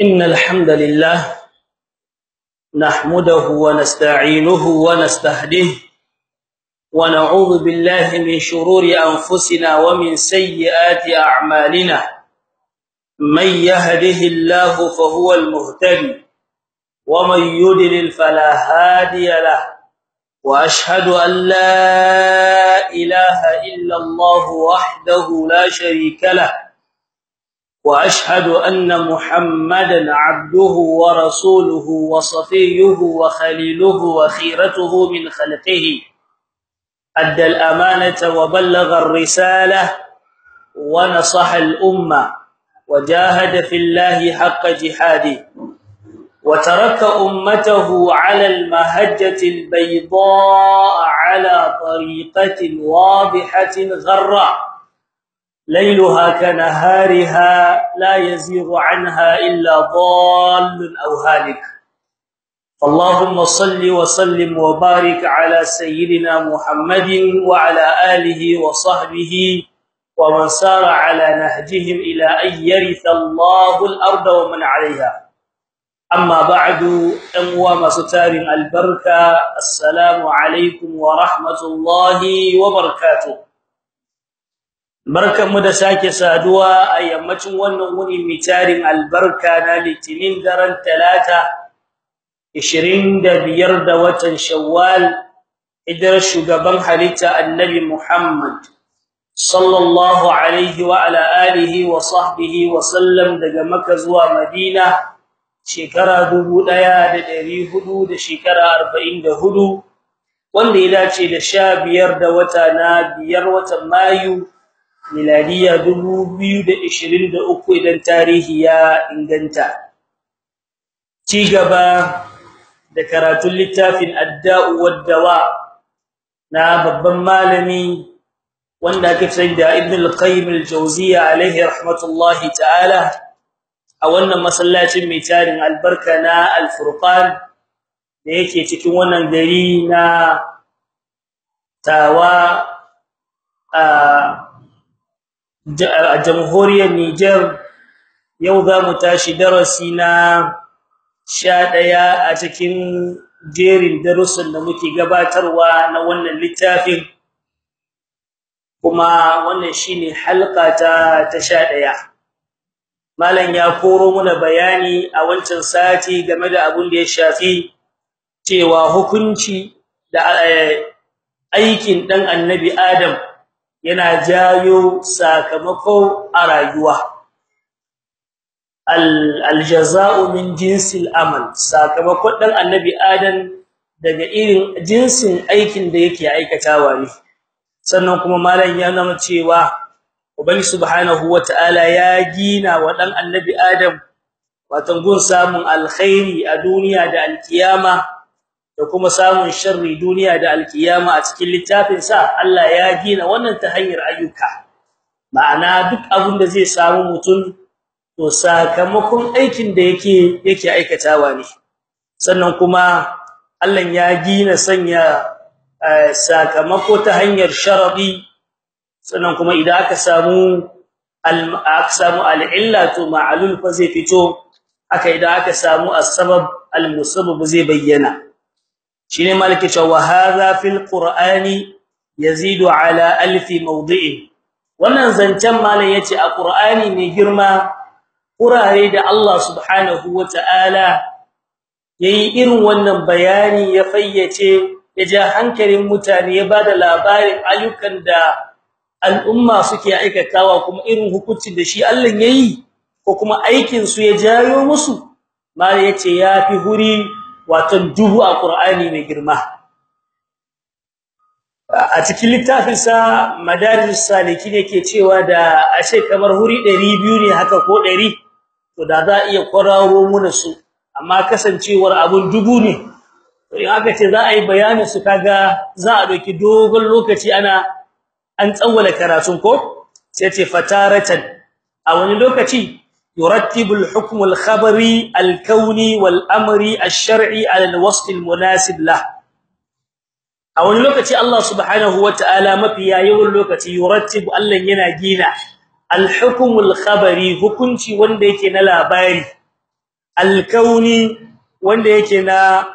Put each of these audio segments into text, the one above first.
إن الحمد لله نحمده ونستعينه ونستهديه ونعوذ بالله من شرور أنفسنا ومن سيئات أعمالنا. من يهده الله فهو المهتدي ومن يضلل فلا هادي له. وأشهد أن لا إله إلا الله وحده لا شريك له. وأشهد أن محمدا عبده ورسوله وصفيه وخليله وخيرته من خلقه. أدى الأمانة وبلغ الرسالة ونصح الأمة وجاهد في الله حق جهاده وترك أمته على المهجة البيضاء على طريقة واضحة غراء ليلها كنهارها لا يزيغ عنها إلا ضال أو هالك. اللهم صل وسلم وبارك على سيدنا محمد وعلى آله وصحبه ومن سار على نهجهم إلى أن يرث الله الأرض ومن عليها. أما بعد أموى مستار البركة السلام عليكم ورحمة الله وبركاته. Barkanmu da sake saduwa a yammacin wannan wuni mai tarin albarka na litinin daren talata 25 da watan shawwal idan shugaban halitta annabi muhammad sallallahu alaihi wa ala alihi wa sahbihi wa sallam daga makka zuwa madina shekara 1400 da shekara 44 wanda ya dace da 15 da wata na biyar watan mayu miladiya 2023 idan tarihi ya inganta. Ci gaba da karatun littafin adda'u wad-dawa na babban malami wanda ake sai da ibn al-qayyim al-jawziyya alaihi rahmatullahi ta'ala a wannan masallacin mai tarin albarka na al-furqan da yake cikin wannan gari na tawa a jamhuriyar Niger yau za mu tashi darasi na 11 a cikin jerin darussan da muke gabatarwa na wannan littafin. Kuma wannan shine halqa ta 11 malam ya koro muna bayani a wancan sati game da abun da ya shafi cewa hukunci da aikin dan annabi adam yana jayo sakamako a rayuwa. Aljazaa'u min jinsil amal sakamakon dan annabi adam daga irin jinsin aikin da yake aikatawa ne. Sannan kuma malam ya nuna cewa ubangi subhanahu wataala ya gina wa dan annabi adam watan gun samun alkhairi a duniya da alkiyama da kuma samun sharri duniya da alkiyama a cikin littafin sa Allah ya gina wannan ta hanyar ayyuka. Ma'ana duk abin da zai samu mutum to sakamakon aikin da yake yake aikatawa ne. Sannan kuma Allah ya gina sanya sakamako ta hanyar sharadi. Sannan kuma idan aka samu aka samu al-illa to ma'lul fa zai fito. Aka idan aka samu as-sabab al-musabbab zai bayyana. Shine malaki cewa hadha fil qur'ani yazidu ala alfi mawdi'in. Wannan zancen malan ya ce a qur'ani mai girma kurare da Allah subhanahu wata'ala yayi irin wannan bayani ya fayyace ya ja hankalin mutane ya ba da labarin ayyukan da al'umma suke aikatawa kuma irin hukuncin da shi Allah yayi ko kuma aikin su ya jayo musu. Mala ya ce yafi huri wato dubu a Qur'ani mai girma. A cikin littafin sa madarijus salikin yake cewa da ashe kamar huri 200 ne haka ko 100 to da za iya kwararo mu su. Amma kasancewar abun dubu ne in aka ce za a yi bayanin su kaga za a doki dogon lokaci ana an tsawwala karatun ko? Sai ce fataratan. A wani lokaci yurattibu al-hukm al-khabari al-kawni wal-amri ash-shar'i ala al-wasf al-munasib lah a wani lokaci Allah subhanahu wataala mafi yayin lokaci yurattibu Allah yana gina al-hukm al-khabari hukunci wanda yake na labari alkauni wanda yake na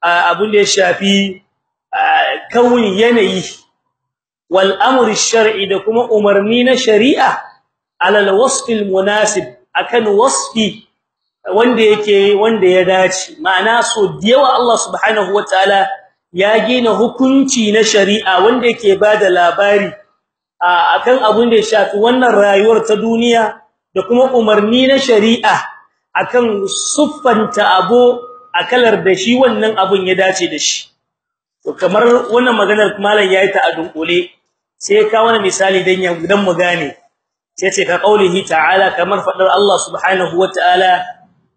abun da ya shafi kauni yanayi wal shar'i da kuma umarni na shari'a alal wasfil munasib akan wasfi wanda yake wanda ya dace. Ma'ana so diyawa Allah subhanahu wataala ya gina hukunci na shari'a wanda yake ba da labari akan abun da ya shafi wannan rayuwar ta duniya da kuma umarni na shari'a akan suffanta abu akalar da shi wannan abun ya dace da shi. To kamar wannan maganar malam yayi ta a dunkule sai ka wani misali dan ya dan mu gane. Sai ce ka kaulihi ta'ala kamar fadar Allah subhanahu wataala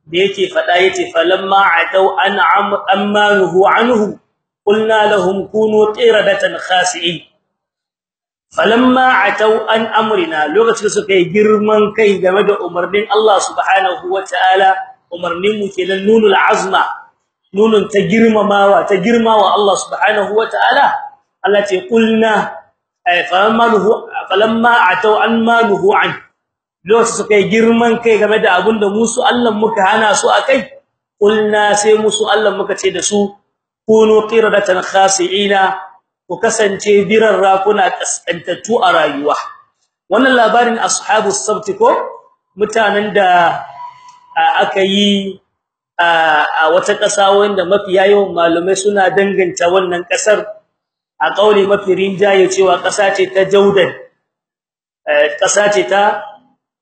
da yake fada ya ce falamma atau an ammanuhu anhu qulna lahum kunu qiradatan khasi'in. Falamma atau an amrina lokacin suka yi girman kai game da umarnin Allah subhanahu wataala umarnin mu kenan nunul azma nunun ta girmamawa ta girmawa Allah subhanahu wataala Allah ce qulna falamma atau an manuhu an lokacin suka yi girman kai game da abin da musu Allah muka hana su akai qulna sai musu Allah muka ce da su kunu qiradatan khasi'ina ku kasance biran rakuna kaskantattu a rayuwa. Wannan labarin ashabus sabt ko mutanen da aka yi a wata ƙasa wanda mafi yawan malumai suna danganta wannan ƙasar. A kauli mafi rinjaye cewa ƙasa ce ta Jaudan. Ƙasa ce ta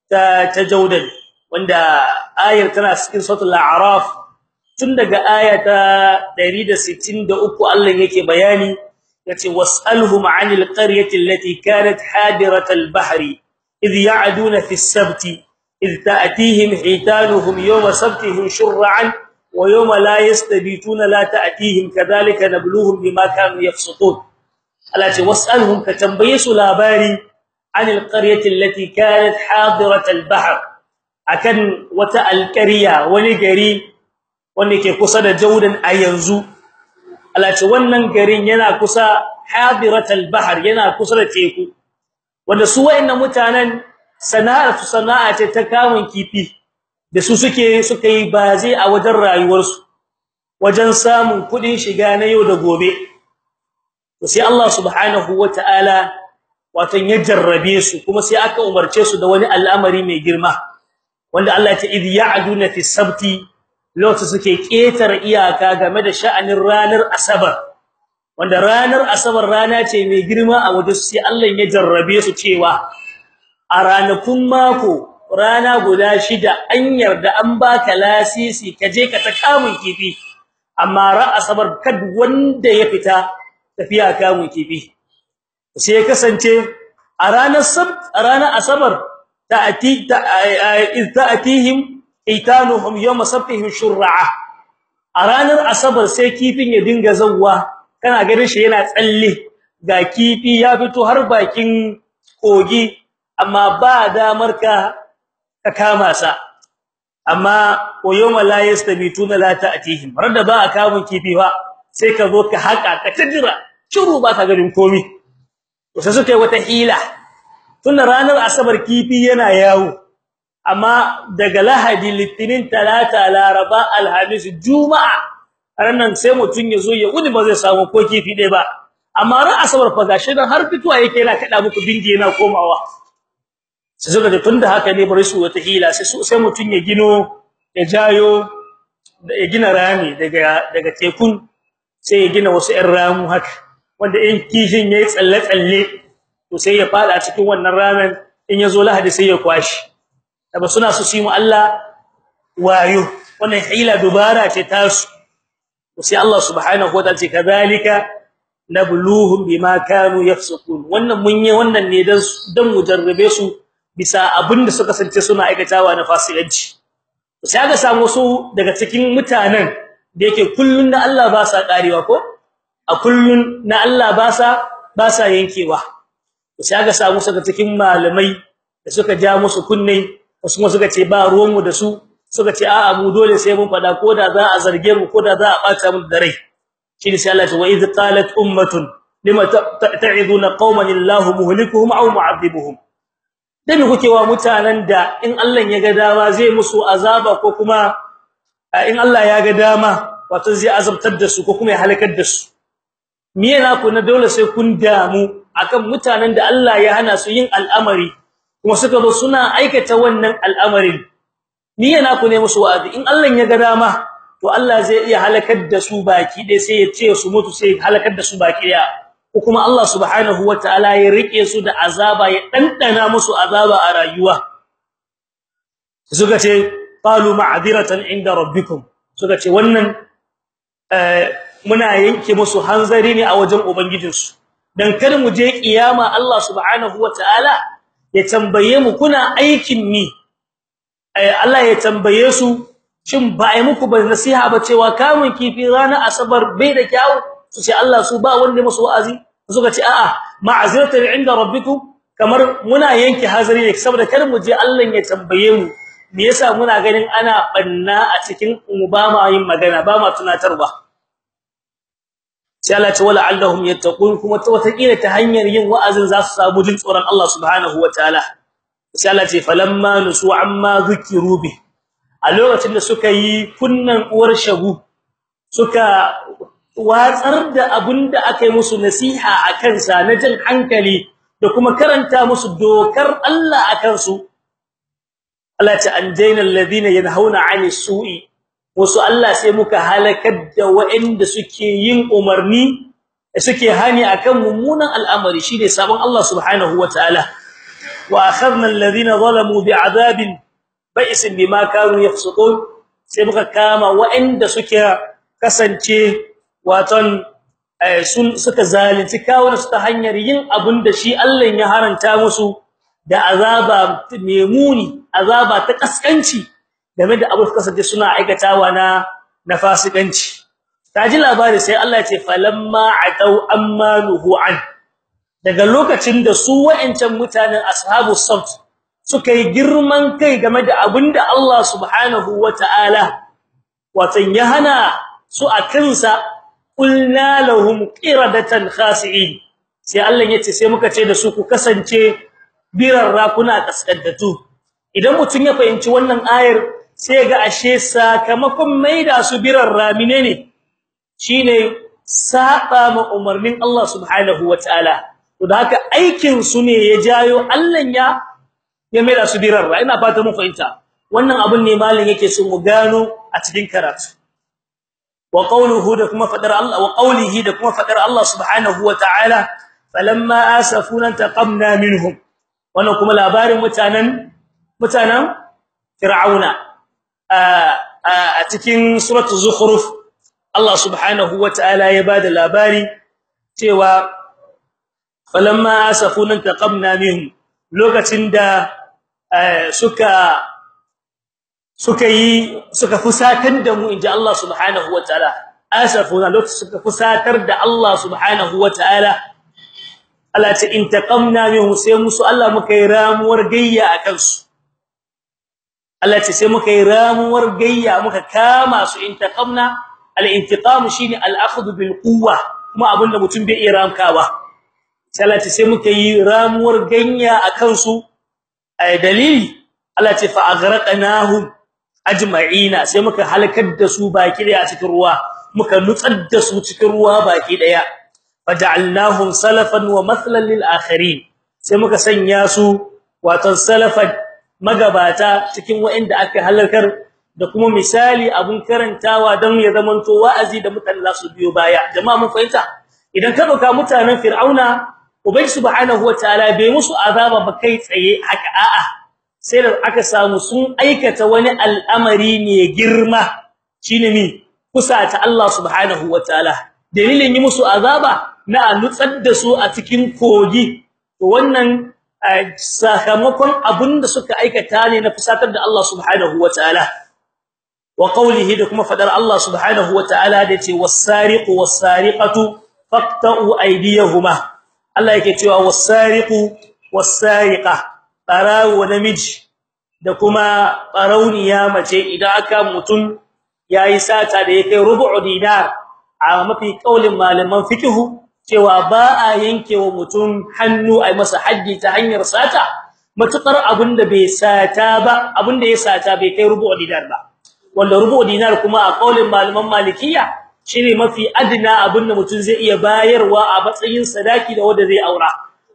ta Jaudan wanda ayar tana cikin suratul a'raf. Tun daga aya ta 163 Allah yake bayani ya ce was'alhum 'anil qaryati allati kanat hadiratal bahri idh ya'duna fi as-sabti idh ta'tihim hitanuhum yawma sabtihim shur'an wa yawma la yastabituna la ta'tihim kadhalika nabluhum bima kanu yafsutun alati was'alhum ka tambaye su labari 'anil qaryati allati kanat hadiratal bahr akan wata alqarya wani gari wanda ke kusa da Jordan a yanzu alati wannan garin yana kusa hadiratal bahr yana kusa da teku wanda su wayannan mutanen sana'ar su sana'a ce ta kamun kifi da su suke suka yi baze a wajen rayuwarsu wajen samun kuɗin shiga na yau da gobe sai Allah subhanahu wataala wato ya jarrabe su kuma sai aka umarce su da wani al'amari mai girma wanda Allah ya ce idh ya'duna fi sabti lokacin suke ketar iyaka game da sha'anin ranar asabar wanda ranar asabar rana ce mai girma a wajen sai Allah ya jarrabe su cewa a ranakun mako rana guda shida an yarda an baka lasisi kaje ka ta kamun kifi amma ra asabar kad wanda ya fita tafiya kamun kifi. Sai kasance a ranar sabt a ranar asabar ta'ati ta'atihim itanuhum yawm sabtihim shur'a a ranar asabar sai kifin ya dinga zawwa kana ganin shi yana tsalle ga kifi ya fito har bakin kogi amma ba damar ka ka kama sa. Amma yawma la yastabituna la ta'tihim rada ba kamun kifi ba sai ka zo ka haka ka tajira shiru ba ka ganin komi. to sai suka yi wata hila tun ranar asabar kifi yana yawo amma daga lahadi litinin talata laraba alhamis juma'a ranan sai mutun ya zo ya wuni ba zai samu ko kifi dai ba. Amma ran asabar fa gashi dan har fituwa yake yana kada muku binge yana komawa. Sai suka ce tunda haka ne bari su wata hila sai sai mutun ya gino ya jayo ya gina rami daga daga tekun sai ya gina wasu ƴan ramu haka. Wanda in kishin yayi tsalle tsalle to sai ya fada cikin wannan ramen in ya zo lahadi sai ya kwashi ba suna su shi mu Allah wayo. Wannan hila dubara ce tasu. Sai Allah subhanahu wa ta'ala ce kadhalika nabluhum bima kanu yafsukun. Wannan mun yi wannan ne dan dan mujarrabe su bisa abin da suka sance suna aikatawa na fasikanci. Sai ga samu su daga cikin mutanen da yake kullun da Allah ba sa karewa ko? A kullun na Allah ba sa ba sa yankewa. Sai ga samu su daga cikin malamai da suka ja musu kunne wasu suka ce ba ruwanmu da su suka ce a'a mu dole sai mun fada koda za a zarge mu koda za a bata mu da rai. Shi ne sai Allah ya wa iz qalat ummatun lima ta'iduna qauman illahu muhlikuhum aw mu'adhibuhum? Dan kuke wa mutanen da in Allah ya ga dama zai musu azaba ko kuma in Allah ya ga dama wato zai azabtar da su ko kuma ya halakar da su? Me yana ku na dole sai kun damu akan mutanen da Allah ya hana su yin al'amari kuma suka zo suna aikata wannan al'amarin? Me yana ku ne musu wa'azi? In Allah ya ga dama to Allah zai iya halakar da su baki dai sai ya ce su mutu sai halakar da su baki ɗaya ko kuma Allah subhanahu wataala ya riƙe su da azaba ya dandana musu azaba a rayuwa. Suka ce qalu ma'diratan inda rabbikum. Suka ce wannan muna yanke musu hanzari ne a wajen ubangijinsu. Dan kar mu je kiyama Allah subhanahu wataala ya tambaye mu kuna aikin ni Allah ya tambaye su shin ba ai muku ba nasiha ba cewa kamun kifi ranar asabar bai da kyau? Su ce Allah su ba wanda musu wa'azi. Suka ce a'a ma'aziratan inda rabbikum. Kamar muna yanke hazari ne saboda kar mu je Allah ya tambaye mu me yasa muna ganin ana banna a cikin mu ba ma yin magana ba ma tunatarwa? Sai Allah ce wala allahum yattaqun kuma wata kila ta hanyar yin wa'azin za su samu jin tsoron Allah subhanahu wataala sai Allah ce falamma nusu amma zukiru bi. A lokacin da suka yi kunnan uwar shagu suka watsar da abin da aka yi musu nasiha akan sa na jin hankali da kuma karanta musu dokar Allah akan su Allah ta anjayna alladhina yanhauna 'anis su'i. Wasu Allah sai muka halakar da waɗanda suke yin umarni suke hani akan mummunan al'amari. Shine sabon Allah subhanahu wataala wa akhadna alladhina zalamu bi'adabin ba'isin bima kanu yafsukun. Sai muka kama waɗanda suke kasance waton sun suka zalunci kawun su ta hanyar yin abin da shi Allah ya haranta musu da azaba memuni azaba ta kaskanci game da abu kasance suna aikatawa na na fasikanci. Taji labari sai Allah ya ce falamma atau amma nuhu an daga lokacin da su wa'ancan mutanen ashabus sabt suka yi girman kai game da abin da Allah subhanahu wataala watan ya hana su a kansa qulna lahum qiradatan khasi'in. Sai Allah ya ce sai muka ce da su ku kasance birarra kuna kaskaddatu idan mutun ya fahimci wannan ayar sai ga ashe sakamakon maida su birarra menene shine saba ma umarnin Allah subhanahu wataala to da haka aikin su ne ya jayo Allah ya ya maida su birarra ina fata mun fahimta. Wannan abun ne malin yake so mu gano a cikin karatu. Wa qawluhu da kuma fadar Allah wa qawlihi da kuma fadar Allah subhanahu wa ta'ala falamma asafuna taqamna minhum. Wannan kuma labarin mutanen mutanen fir'auna. A cikin suratul zukhruf Allah subhanahu wa ta'ala ya ba da labari cewa falamma asafuna taqamna minhum lokacin da suka suka yi suka fusatar da mu inji Allah subhanahu wataala asafuna lokacin suka fusatar da Allah subhanahu wataala Allah ta intaqamna minhu sai musu Allah muka yi ramuwar gayya akan su Allah ta sai muka yi ramuwar gayya muka kama su intaqamna al-intiqam shine al-akhdh bil quwwa kuma abin da mutum bai iya ramkawa. Sai Allah ta sai muka yi ramuwar ganya akan su ay dalili Allah ta fa aghraqnahum ajma'ina sai muka halakar da su baki ɗaya cikin ruwa muka nutsar da su cikin ruwa baki ɗaya. Faj'alnahum salafan wa mathlan lil akharin sai muka sanya su wato salafan magabata cikin wa'inda aka halakar da kuma misali abun karantawa don ya zamanto wa'azi da mutane za su biyo baya. Jama'a mun fahimta? Idan ka ɗauka mutanen fir'auna ubai subhanahu wataala bai musu azaba ba kai tsaye haka a'a. Sai da aka samu sun aikata wani al'amari ne girma. Shine mi? Kusa ta Allah subhanahu wataala dalilin yi musu azaba na nutsar da su a cikin kogi. To wannan sakamakon abin da suka aikata ne na fusatar da Allah subhanahu wataala wa qawlihi da kuma fadar Allah subhanahu wataala da ce was-sariqu was-sariqatu faqta'u aydiyahuma. Allah yake cewa was-sariqu was-sariqa barawo namiji da kuma barauniya mace idan aka mutun yayi sata da yake rubu'u dinar. A mafi kaulin malaman fiqhu cewa ba a yankewa mutum hannu ai masa haji ta hanyar sata matuƙar abin da bai sata ba abin da ya sata bai kai rubu'u dinar ba. Wanda rubu dinar kuma a kaulin malaman malikiya shine mafi adna abin da mutum zai iya bayarwa a matsayin sadaki da wanda zai aura.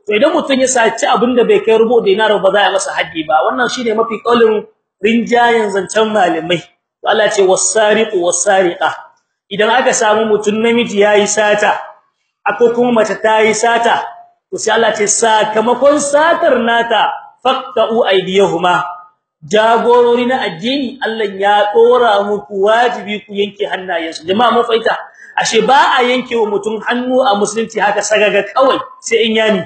To idan mutum ya saci abin da bai kai rubu dinar ba za a masa haddi ba. Wannan shine mafi kaulin rinjayen zancen malamai. To Allah ce was-sariqu was-sariqa. Idan aka samu mutum namiji yayi sata ako kuma mace tayi sata to sai Allah ce sakamakon satar nata faqta'u aydiyahuma. Jagorori na addini Allah ya dora muku wajibi ku yanke hannayensu. Jama'a mun faita ashe ba a yanke wa mutum hannu a musulunci haka sagaga kawai sai in yani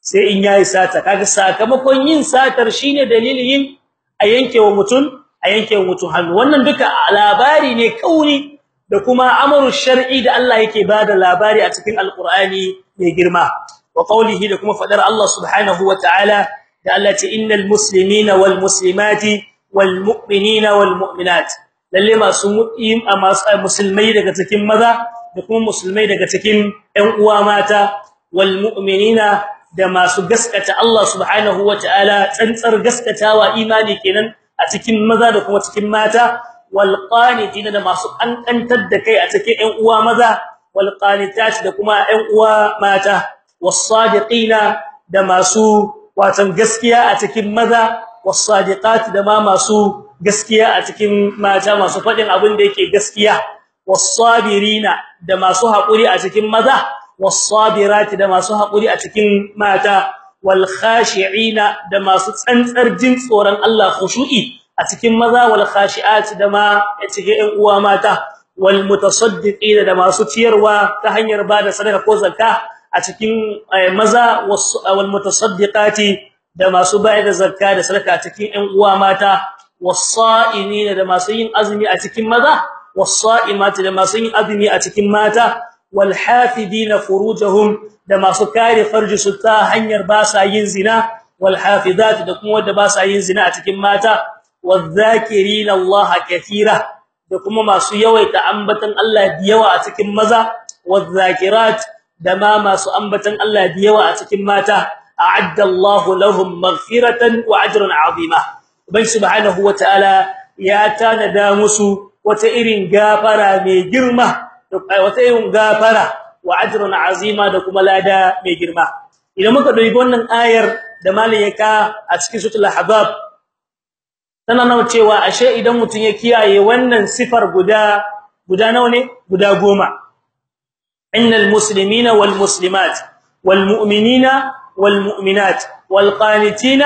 sai in yayi sata. Kaga sakamakon yin satar shine dalilin a yanke wa mutum a yanke wa mutum hannu. Wannan duka labari ne kauri da kuma amru shar'i da Allah yake ba da labari a cikin alqur'ani mai girma. Wa qawlihi da kuma fadar Allah subhanahu wa ta'ala da Allah ce innal muslimina wal muslimati wal mu'minina wal mu'minat. Lalle masu mu'min masu musulmai daga cikin maza da kuma musulmai daga cikin ƴan uwa mata wal mu'minina da masu gaskata Allah subhanahu wataala tsantsar gaskatawa imani kenan a cikin maza da kuma cikin mata wal qanitina da masu kankantar da kai a cikin ƴan uwa maza wal qanitat da kuma ƴan uwa mata was sadiqina da masu watan gaskiya a cikin maza was-sadiqat da ma masu gaskiya a cikin mata masu faɗin abin da yake gaskiya was-sabirina da masu haƙuri a cikin maza was-sabirat da masu haƙuri a cikin mata wal-khashi'ina da masu tsantsar jin tsoron Allah khushu'i a cikin maza wal-khashi'at da ma cikin ƴan uwa mata wal-mutasaddiqina da masu ciyarwa ta hanyar ba da sadaka ko zakka a cikin maza wal mutasaddiqati da masu bayar zakka da sadaka a cikin ƴan uwa mata was-sa'imin da masu yin azumi a cikin maza was-sa'imati da masu yin azumi a cikin mata wal hafidina furujahum da masu kare farji su ta hanyar ba sa yin zina wal hafidat da kuma wanda ba sa yin zina a cikin mata wadh-dhakirina Allah kathira da kuma masu yawaita ambatan Allah da yawa a cikin maza wadh-dhakirat da ma masu ambatan Allah da yawa a cikin mata. a'adda Allah lahum maghfiratan wa ajran 'azima ubai subhanahu wataala ya tanada musu wata irin gafara mai girma wata irin gafara wa ajran 'azima da kuma lada mai girma idan muka dubi wannan ayar da malayaka a cikin suratul ahzab tana nuna cewa ashe idan mutun ya kiyaye wannan sifar guda guda nawa ne guda goma إن المسلمين والمسلمات والمؤمنين والمؤمنات والقانتين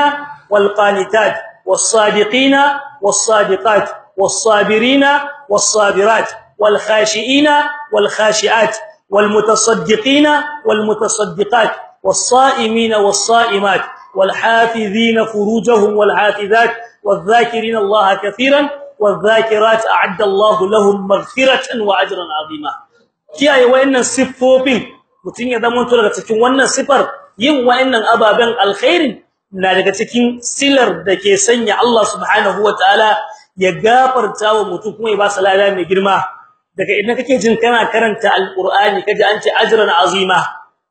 والقانتات والصادقين والصادقات والصابرين والصابرات والخاشئين والخاشئات والمتصدقين والمتصدقات والصائمين والصائمات والحافظين فروجهم والحافظات والذاكرين الله كثيرا والذاكرات أعد الله لهم مغفرة وأجرا عظيما kiyaye wayannan siffofin mutun ya zama to daga cikin wannan sifar yin wayannan ababen alkhairin na daga cikin silar da ke sanya Allah subhanahu wataala ya gafarta wa mutum kuma ya ba salala mai girma daga idan kake jin kana karanta alqur'ani kaje an ce ajran azima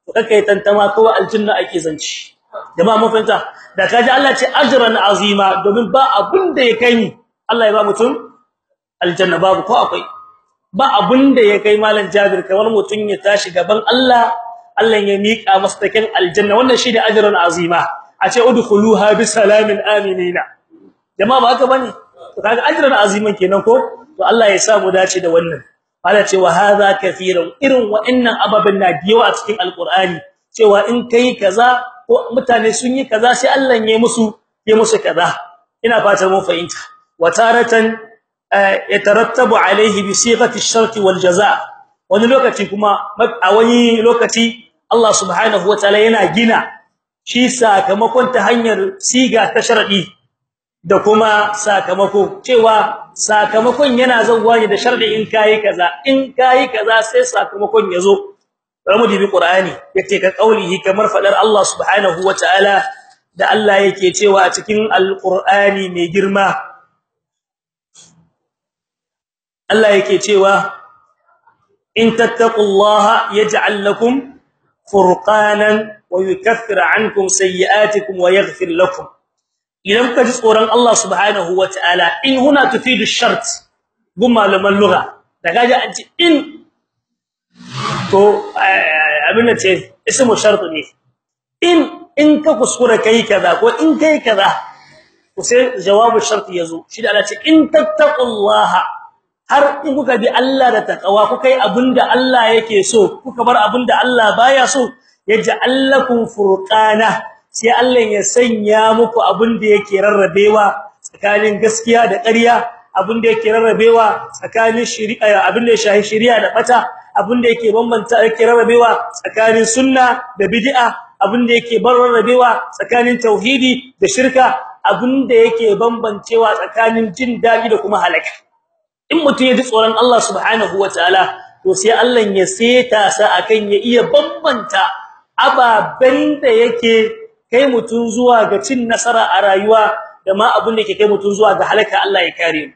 to kake tantama kawai aljanna ake zanci jama'a mun da kaje Allah ce ajran azima domin ba abun da ya kai Allah ya ba mutum aljanna babu ko akwai. Ba abunda ya kai malam Jabir kamar mutun ya tashi gaban Allah Allah ya mika masa taken aljanna. Wannan shi da ajrun azima. A ce udkhuluha bi salamin aminina. Jama'a ba haka ba ne? Kaga ajrun aziman kenan ko? To Allah ya sa mu dace da wannan. Allah ce wa hadha kathirun. Irin wa'annan ababan na diyawa a cikin alqur'ani. Cewa in kai kaza mutane sun yi kaza sai Allah ya musu ya musu kaza. Ina fatan mun fahimta. Wa taratan yatarattabu alaihi bi sighati ash-shart wal jazaa. Wani lokaci kuma a wani lokaci Allah subhanahu wataala yana gina shi sakamakon ta hanyar siga ta sharadi da kuma sakamako. Cewa sakamakon yana zawwa ne da sharadi in kai kaza. In kai kaza sai sakamakon ya zo ramu dibi qur'ani ya ce ka kaulihi kamar fadar Allah subhanahu wataala da Allah yake cewa a cikin alqur'ani mai girma. Allah yake cewa in tattaqullaha yaj'al lakum furqanan wa yukaffir ankum sayi'atikum wa yaghfir lakum. Idan ka ji tsoron Allah subhanahu wataala in huna tufidu shart gun malaman lugha da gaji an ce in to abin da ce ismu shart ne. In in ka kuskura kai kaza ko in kai kaza to sai jawabu shart ya zo shi da Allah ce in tattaqullaha har in kuka bi Allah da takawa kuka yi abin da Allah yake so kuka bar abin da Allah baya so yaj'alakum furqana sai Allah ya sanya muku abin da yake rarrabewa tsakanin gaskiya da ƙarya abin da yake rarrabewa tsakanin shari'a abin da ya shahi shari'a da bata abin da yake bambanta yake rarrabewa tsakanin sunna da bid'a abin da yake rarrabewa tsakanin tauhidi da shirka abin da yake bambancewa tsakanin jin daɗi da kuma halaka. In mutum ya ji tsoron Allah subhanahu wataala to sai Allah ya seta sa akan ya iya bambanta ababen da yake kai mutum zuwa ga cin nasara a rayuwa da ma abin da yake kai mutum zuwa ga halaka Allah ya kare mu.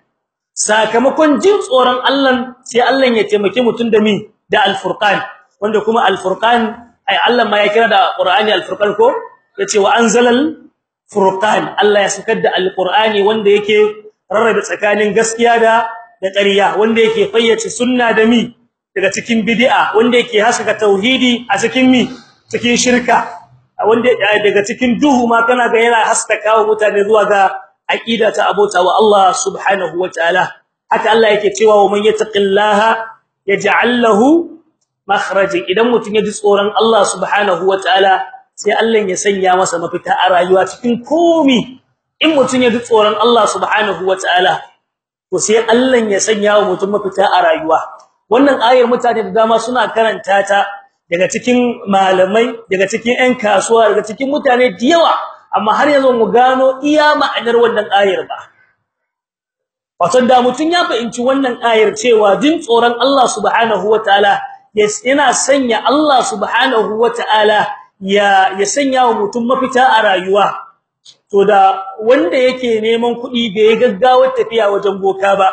Sakamakon jin tsoron Allah sai Allah ya taimake mutum da mi da al-furqan. Wanda kuma al-furqan ai Allah ma ya kira da Qur'ani al-furqan ko? Yace wa anzalal furqan. Allah ya sakar da al-Qur'ani wanda yake rarrabe tsakanin gaskiya da da ƙarya wanda yake fayyace sunna da mi daga cikin bid'a wanda yake haska tauhidi a cikin mi cikin shirka. Wanda daga cikin duhu ma kana ga yana haskaka mutane zuwa ga aqida ta abota wa Allah subhanahu wataala haka Allah yake cewa wa man yattaqillaha yaj'al lahu makhrajan. Idan mutun ya ji tsoron Allah subhanahu wataala sai Allah ya sanya masa mafita a rayuwa cikin komi. In mutun ya ji tsoron Allah subhanahu wataala to sai Allah ya sanya wa mutum mafita a rayuwa. Wannan ayar mutane da dama suna karanta ta daga cikin malamai daga cikin ƴan kasuwa daga cikin mutane da yawa. Amma har yanzu mu gano iya ma'anar wannan ayar ba. Wato da mutum ya fahimci wannan ayar cewa jin tsoron Allah subhanahu wataala yana sanya Allah subhanahu wataala ya ya sanya wa mutum mafita a rayuwa. To da wanda yake neman kuɗi bai gaggawar tafiya wajen boka ba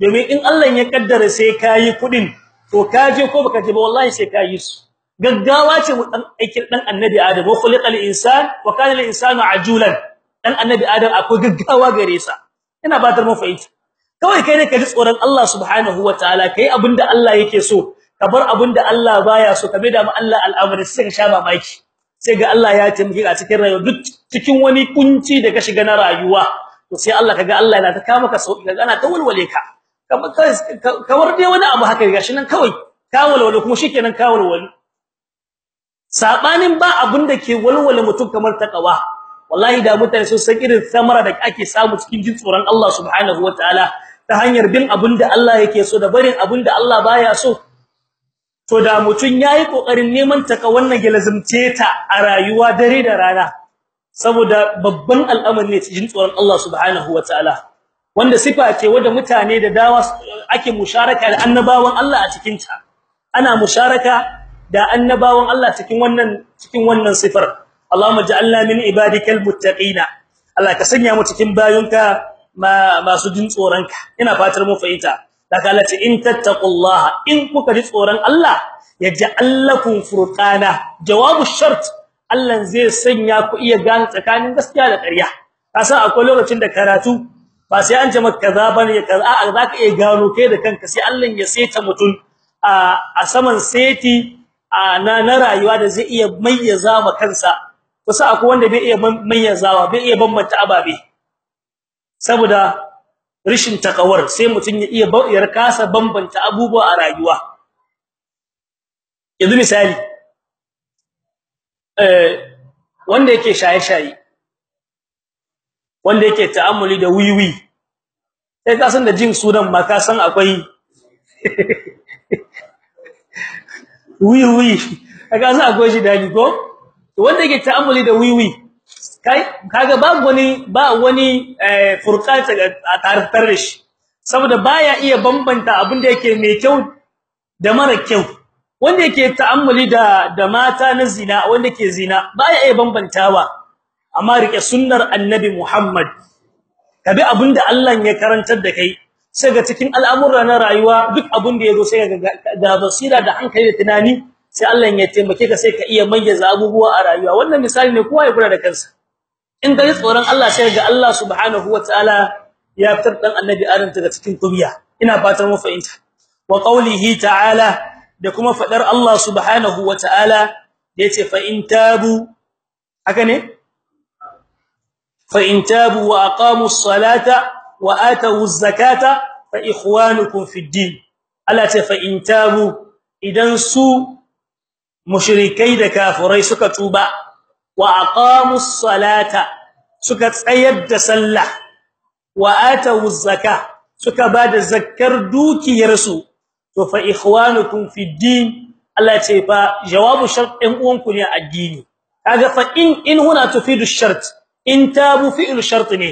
domin in Allah ya kaddara sai kai kuɗin to kaje ko baka je ba wallahi sai kai su. Gaggawa ce aikin dan annabi adam. Wa khuliqal insan wa kana al insanu ajulan. Dan annabi adam akwai gaggawa gare sa. Ina batar mu fa'iti kawai kai ne ka ji tsoron Allah subhanahu wataala kai abin da Allah yake so ka bar abin da Allah baya so ka bai da mu Allah al'amari sai ka sha mamaki. Sai ga Allah ya taimake ka cikin rayuwa. Duk cikin wani kunci da ka shiga na rayuwa to sai Allah kaga Allah yana ta kawo maka sauƙi kaga ana ta walwale ka. Kamar dai wani abu haka gashi nan kawai ka kuma shikenan ka sabanin ba abin da ke walwale mutum kamar takawa. Wallahi da mutane sun san irin samara da ake samu cikin jin tsoron Allah subhanahu wataala ta hanyar bin abin da Allah yake so da barin abin da Allah baya so. To da mutun yayi ƙoƙarin neman taka wannan gelazumce ta a rayuwa dare da rana. Saboda babban al'amari ne cikin tsoron Allah subhanahu wataala wanda sifa ce wanda mutane da dawa ake musharaka da annabawan Allah a cikin ta ana musharaka da annabawan Allah cikin wannan cikin wannan sifar. Allahumma ja'alna min ibadikal muttaqina. Allah ka sanya mu cikin bayunka masu jin tsoronka. Ina fatar mu fahimta. Daga Allah ce in tattaqullaha. In kuka ji tsoron Allah yaj'al lakum furqana. Jawabu shart. Allah zai sanya ku iya gane tsakanin gaskiya da ƙarya. Kasa akwai lokacin da karatu ba sai an ce maka ba ne kaza a zaka iya gano kai da kanka sai Allah ya seta mutum a saman seti na na rayuwa da zai iya mayyaza ma kansa. Kusa akwai wanda bai iya mayyazawa bai iya bambanta ababe. Saboda rishin takawar sai mutun ya iya ya kasa bambanta abubuwa a rayuwa. Yanzu misali eh wanda yake shaye-shaye wanda yake ta'ammuli da wiwi sai ka san da jin sunan ma ka san akwai. wiwi kaga san akwai shi dani ko? Wanda yake ta'ammuli da wiwi kai kaga babu wani ba wani furqata a tartar da shi. Saboda baya iya bambanta abin da yake mai kyau da mara kyau. Wanda yake ta'ammuli da da mata na zina wanda ke zina baya iya bambantawa. Amma riƙe sunnar annabi Muhammad. Kabi abin da Allah ya karantar da kai. Sai ga cikin al'amura na rayuwa duk abin da ya zo sai ga basira da hankali da tunani sai Allah ya taimake ka sai ka iya mayyaza abubuwa a rayuwa. Wannan misali ne kowa ya kula da kansa. In ga tsoron Allah sai ga Allah subhanahu wataala ya fitar dan annabi Adam daga cikin kubiya. Ina fatan mu fahimta. Wa qawlihi ta'ala da kuma fadar Allah subhanahu wa ta'ala ya ce fa in tabu haka ne? Fa in tabu wa aqamus salata wa atawuz zakata fa ikhwanukum fid din. Allah ce fa in tabu idan su mushrikai da kafirai suka tuba wa aqamus salata suka tsayar da sallah wa atawuz zakata suka ba da zakkar dukiyarsu to fa ikhwanukum fi din. Allah ce fa jawabu shart uwanku ne addini. Kaga fa in in huna tufidu shart in tabu fi'il shart ne.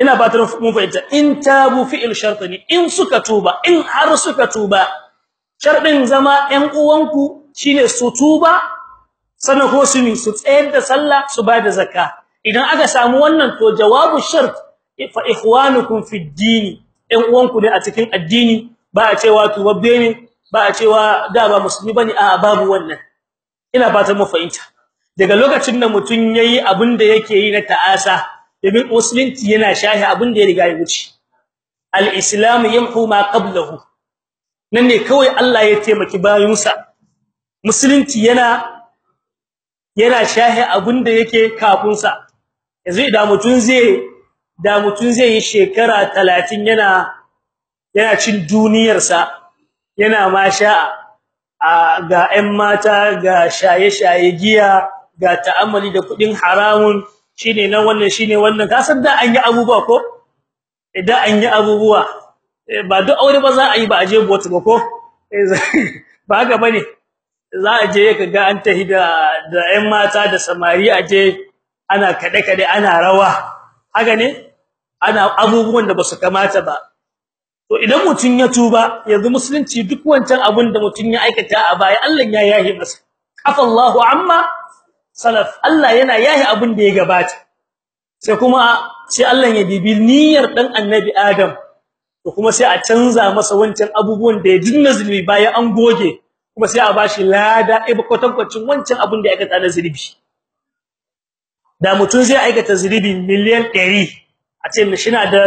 Ina ba ta mun fahimta. In tabu fi'il shart ne in suka tuba in har suka tuba sharɗin zama ɗan uwanku shine su tuba sannan ko su su tsayar da sallah su ba da zakka. Idan aka samu wannan to jawabu shart fa ikhwanukum fi din ɗan uwanku ne a cikin addini ba a cewa tubabbe ne ba a cewa da ba musulmi ba ne a babu wannan. Ina fatan mu fahimta. Daga lokacin da mutun yayi abin da yake yi na ta'asa domin musulunci yana shahi abin da ya riga ya wuce. Al-islam yamhu ma qablahu. Nan ne kawai Allah ya taimaki bayinsa. Musulunci yana yana shahi abin da yake kafin sa yanzu idan mutun zai da mutun zai yi shekara 30 yana yana cin duniyarsa yana ma sha ga 'yan mata ga shaye-shaye giya ga ta'ammali da kuɗin haramun shine nan wannan shine wannan. Ka san da an yi abubuwa ko? Idan an yi abubuwa. Ba duk aure ba za a yi ba a je bota ba ko? Ba haka ba ne za a je kaga an tahi da da 'yan mata da samari a je ana kade kade ana rawa. Haka ne? Ana abubuwan da ba su kamata ba. To idan mutun ya tuba yanzu musulunci duk wancan abun da mutun ya aikata a baya Allah ya yahi masa. Afallahu amma salaf. Allah yana yahi abun da ya gabata. Sai kuma sai Allah ya bibi niyyar dan annabi Adam. To kuma sai a canza masa wancan abubuwan da ya dinna zulmi bayan an goge. Kuma sai a bashi lada ibe kwatankwacin wancan abun da ya aikata na zulmi da mutun zai aikata zulmi miliyan 100 a ce shina da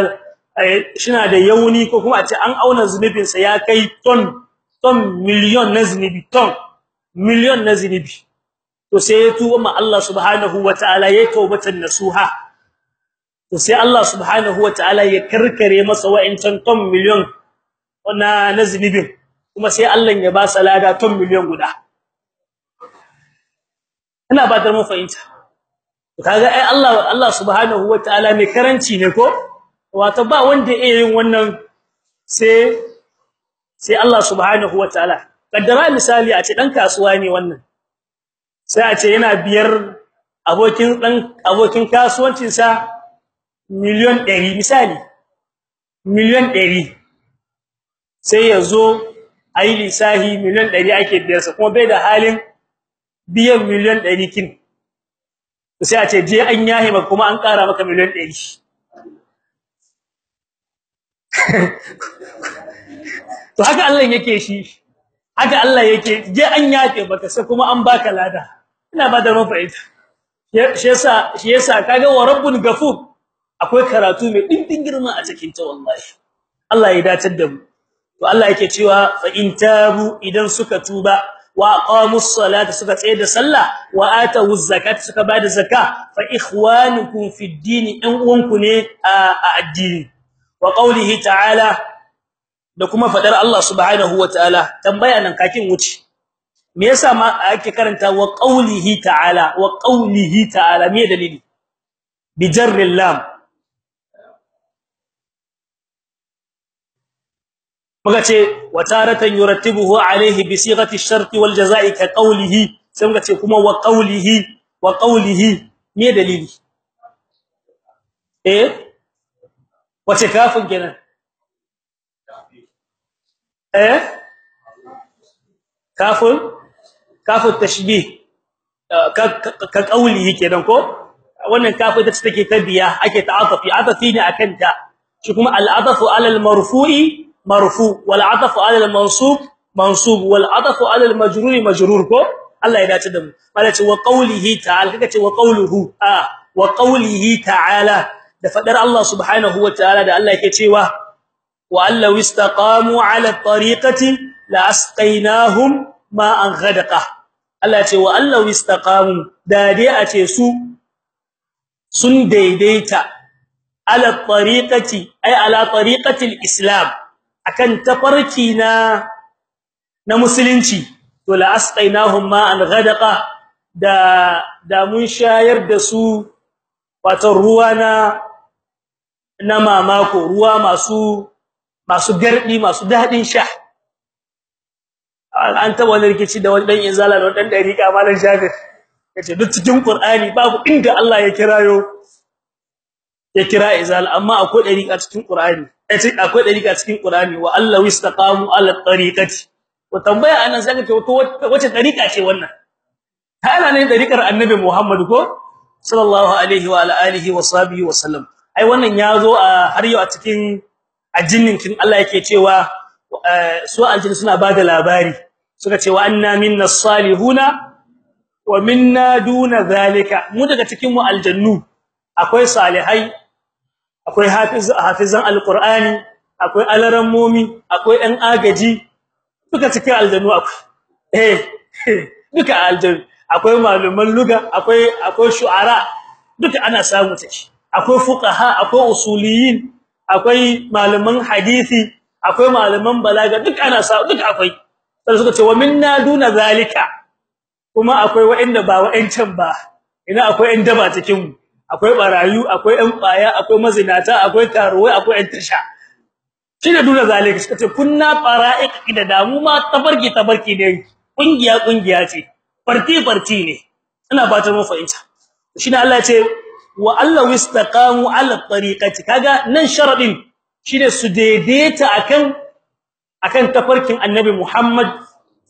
shina da yauni ko kuma a ce an auna zunubin sa ya kai ton ton miliyon na zunubi ton miliyon na zunubi. To sai ya tuba ma Allah subhanahu wataala ya taubatan nasuha. To sai Allah subhanahu wataala ya karkare masa wa'incan ton miliyon na na zunubin kuma sai Allah ya ba salada ton miliyon guda. Ina ba da mu fahimta kaga ai Allah Allah subhanahu wataala mai karanci ne ko? Wato ba wanda yake yin wannan sai sai Allah subhanahu wataala kaddara misali a ce dan kasuwa ne wannan. Sai a ce yana biyar abokin dan abokin kasuwancin sa miliyon 100 misali miliyon 100 sai ya zo ayi lisahi miliyon 100 ake biyar sa kuma bai da halin biyan miliyon 100 kin. Sai a ce je an yahe maka kuma an kara maka miliyon 100 to haka Allah yake shi haka Allah yake je an yafe baka sai kuma an baka lada. Ina ba da mafaita shi yasa shi yasa kaga wa rabbun gafur akwai karatu mai dindin girma a cikin ta wallahi. Allah ya datar da mu. To Allah yake cewa fa in tabu idan suka tuba wa aqamus salata suka tsaye da sallah wa atawuz zakat suka ba da zakka fa ikhwanukum fid din in uwanku ne a addini. Wa qawlihi ta'ala da kuma fadar Allah subhanahu wa ta'ala tambaya nan kakin wuce. Me yasa ma ake karanta wa qawlihi ta'ala wa qawlihi ta'ala? Me dalili? Bi jarril lam. Muka ce wa taratan yurattibuhu alayhi bi sighati ash-shart wal jazaa'i ka qawlihi. Sai muka ce kuma wa qawlihi wa qawlihi. Me dalili? Eh? Wace kafin kenan? Eh? Kafin? Kafin tashbih ka ka qawlihi kenan ko? Wannan kafin da take tabiya ake ta'attafi atafi ne akan ta shi kuma al-adafu 'ala al-marfu'i marfu wal 'atafu 'ala al-mansub mansub wal 'atafu 'ala al-majrur majrur ko? Allah ya dace da mu. Malaci wa qawlihi ta'ala kaga ce wa qawluhu a wa qawlihi ta'ala da fadar Allah subhanahu wa ta'ala da Allah yake cewa wa allahu istaqamu ala tariqati la asqaynahum ma'an ghadaqa. Allah ce wa allahu istaqamu. Da dai a ce su sun daidaita ala tariqati ay ala tariqati al-islam akan tafarki na na musulunci. To la asqainahum ma'an ghadaqa da da mun shayar da su wato ruwa na na mamako ruwa masu masu gardi masu daɗin sha. An taba wani rikici da wani dan inzala da dan dariqa malan shafir. Yace duk cikin qur'ani babu inda Allah ya kirayo ya kira izal amma akwai dariqa cikin qur'ani ya ce akwai dariqa cikin qur'ani wa Allah istaqamu ala tariqati. Wa tambaya a nan sai ka ce wace dariqa ce wannan? Kana ne dariqar annabi Muhammad ko? Sallallahu alaihi wa alihi wa sahbihi wa sallam. Ai wannan ya zo a har yau a cikin ajinnin kin Allah yake cewa su aljin suna ba da labari. Suka ce wa anna minna salihuna wa minna duna zalika. Mu daga cikin mu aljannu akwai salihai akwai hafiz hafizan alqur'ani akwai alarammomi akwai ɗan agaji duka cikin aljannu akwai. Eh duka aljannu. Akwai maluman luga akwai akwai shu'ara duka ana samu take akwai fuqaha akwai usuliyin akwai malaman hadisi akwai malaman balaga duka ana samu duka akwai. Sai suka ce wa minna duna zalika. Kuma akwai wa'anda ba wa'ancan ba. Ina akwai ɗan daba cikin mu akwai barayu akwai ɗan baya akwai mazinata akwai karuwai akwai ɗan tasha. Shine duna zalika. Suka ce kunna fara'iq da damu ma tabarki tabarki ne. Kungiya ƙungiya ce. Farti farti ne. Ina fatan mu fahimta. Shine Allah ya ce wa Allah wistaqamu ala tariqati. Kaga nan sharadin shine su daidaita akan akan tafarkin annabi Muhammad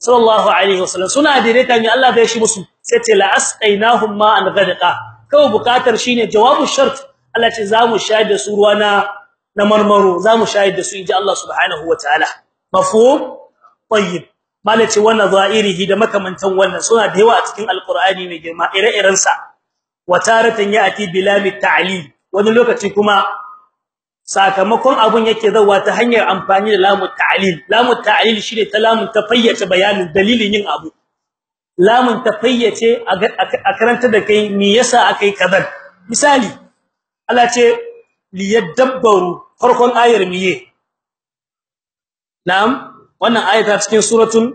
sallallahu alaihi wasallam. Suna daidaita ne Allah zai shi musu. Sai ce la asqainahum ma an ghadaqa. Kawai buƙatar shine jawabu shart. Allah ce za mu shayar da su ruwa na na marmaro. Zamu shayar da su inji Allah subhanahu wataala mafhum? Tayyib. Malace wannan za'irihi da makamantan wannan suna da yawa a cikin alqur'ani mai girma ire-iren sa wataratan ya'ti bilamit ta'lil wani lokaci kuma sakamakon abun yake zawa ta hanyar amfani da lamut ta'lil lamut ta'lil shine ta lamun ta fayyace bayanin dalilin yin abu. Lamun ta fayyace a karanta da kai me yasa akai kadan misali Allah ce liyadabbaru farkon ayar miye? Na'am wannan ayata cikin suratul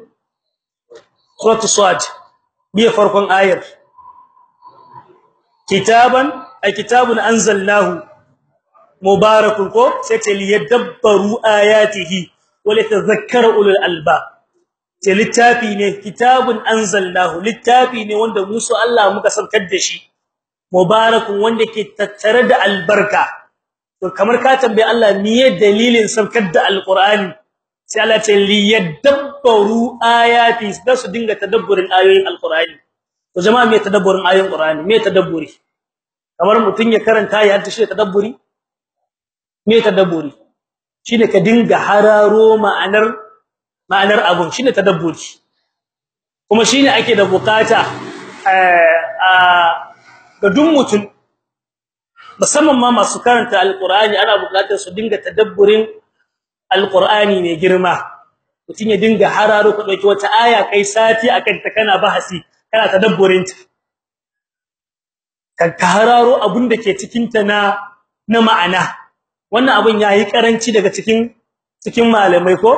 suratul sad biye farkon ayar? Kitaban ay kitabun anzalnahu. Mubarakun ko? Sai ce liyadabbaru ayatihi wa litadhakkara ulul albab ce littafi ne kitabun anzalnahu littafi ne wanda musu Allah muka saukar da shi mubarakun wanda ke tattare da albarka. To kamar ka tambaye Allah miye dalilin saukar da alqur'ani? Sai Allah ce liyadabbaru ayati da su dinga tadabburin ayoyin alqur'ani. Jama'a me tadabburin ayoyin qur'ani? Me tadabburi? Kamar mutun ya karanta ya tashi tadabburi? Me tadabburi? Shine ka dinga hararo ma'anar ma'anar abun. Shine tadabburi. Kuma shine ake da buƙata a ga duk mutum. Musamman ma masu karanta alqur'ani ana buƙatar su dinga tadabburin alqur'ani ne girma. Mutun ya dinga hararo ka ɗauki wata aya kai sati akan ta kana bahasi kana tadabburin ta ka hararo abun da ke cikin ta na na ma'ana. Wannan abun yayi karanci daga cikin cikin malamai ko?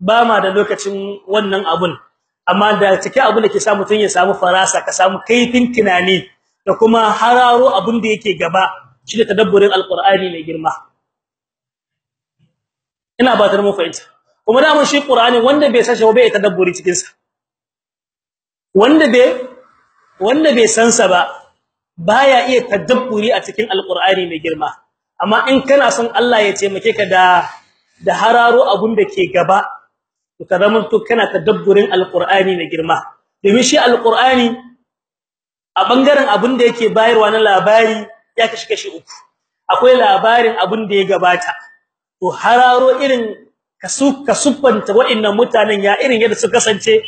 Ba ma da lokacin wannan abun. Amma da cike abun da ke sa mutun ya samu farasa ka samu kaifin tunani da kuma hararo abun da yake gaba shi da tadabburin alqur'ani mai girma. Ina ba ta mu fahimta. Kuma da mun shi qur'ani wanda bai san shi bai tadabburi cikin sa wanda bai wanda bai san sa ba baya iya tadabburi a cikin alqur'ani mai girma. Amma in kana son Allah ya taimake ka da da hararo abun da ke gaba to ka zama to kana tadabburin alqur'ani mai girma. Domin shi alqur'ani a ɓangaren abun da yake bayarwa na labari ya kashi kashi uku. Akwai labarin abun da ya gabata. To hararo irin kasu kasuffanta wa'annan mutanen ya irin yadda su kasance.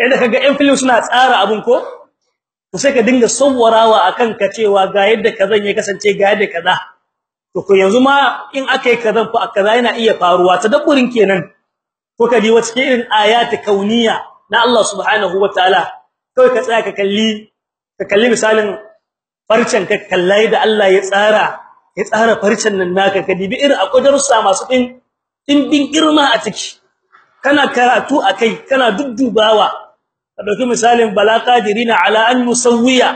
Inda kaga ɗan film suna tsara abun ko to sai ka dinga sawwarawa akan ka cewa ga yadda kazan ya kasance ga yadda kaza. To ko yanzu ma in akai kazan fa kaza yana iya faruwa. Tadabburin kenan. Ko kaji wata irin ayati kauniya na Allah subhanahu wataala kai ka tsaya ka kalli ka kalli misalin farcen ka kallai da Allah ya tsara ya tsara farcen nan naka. Ka dibi irin akwai darussa masu din din bin girma a ciki. Kana karatu akai kana duddubawa. Ka ɗauki misalin balaqadirina ala an musawwiya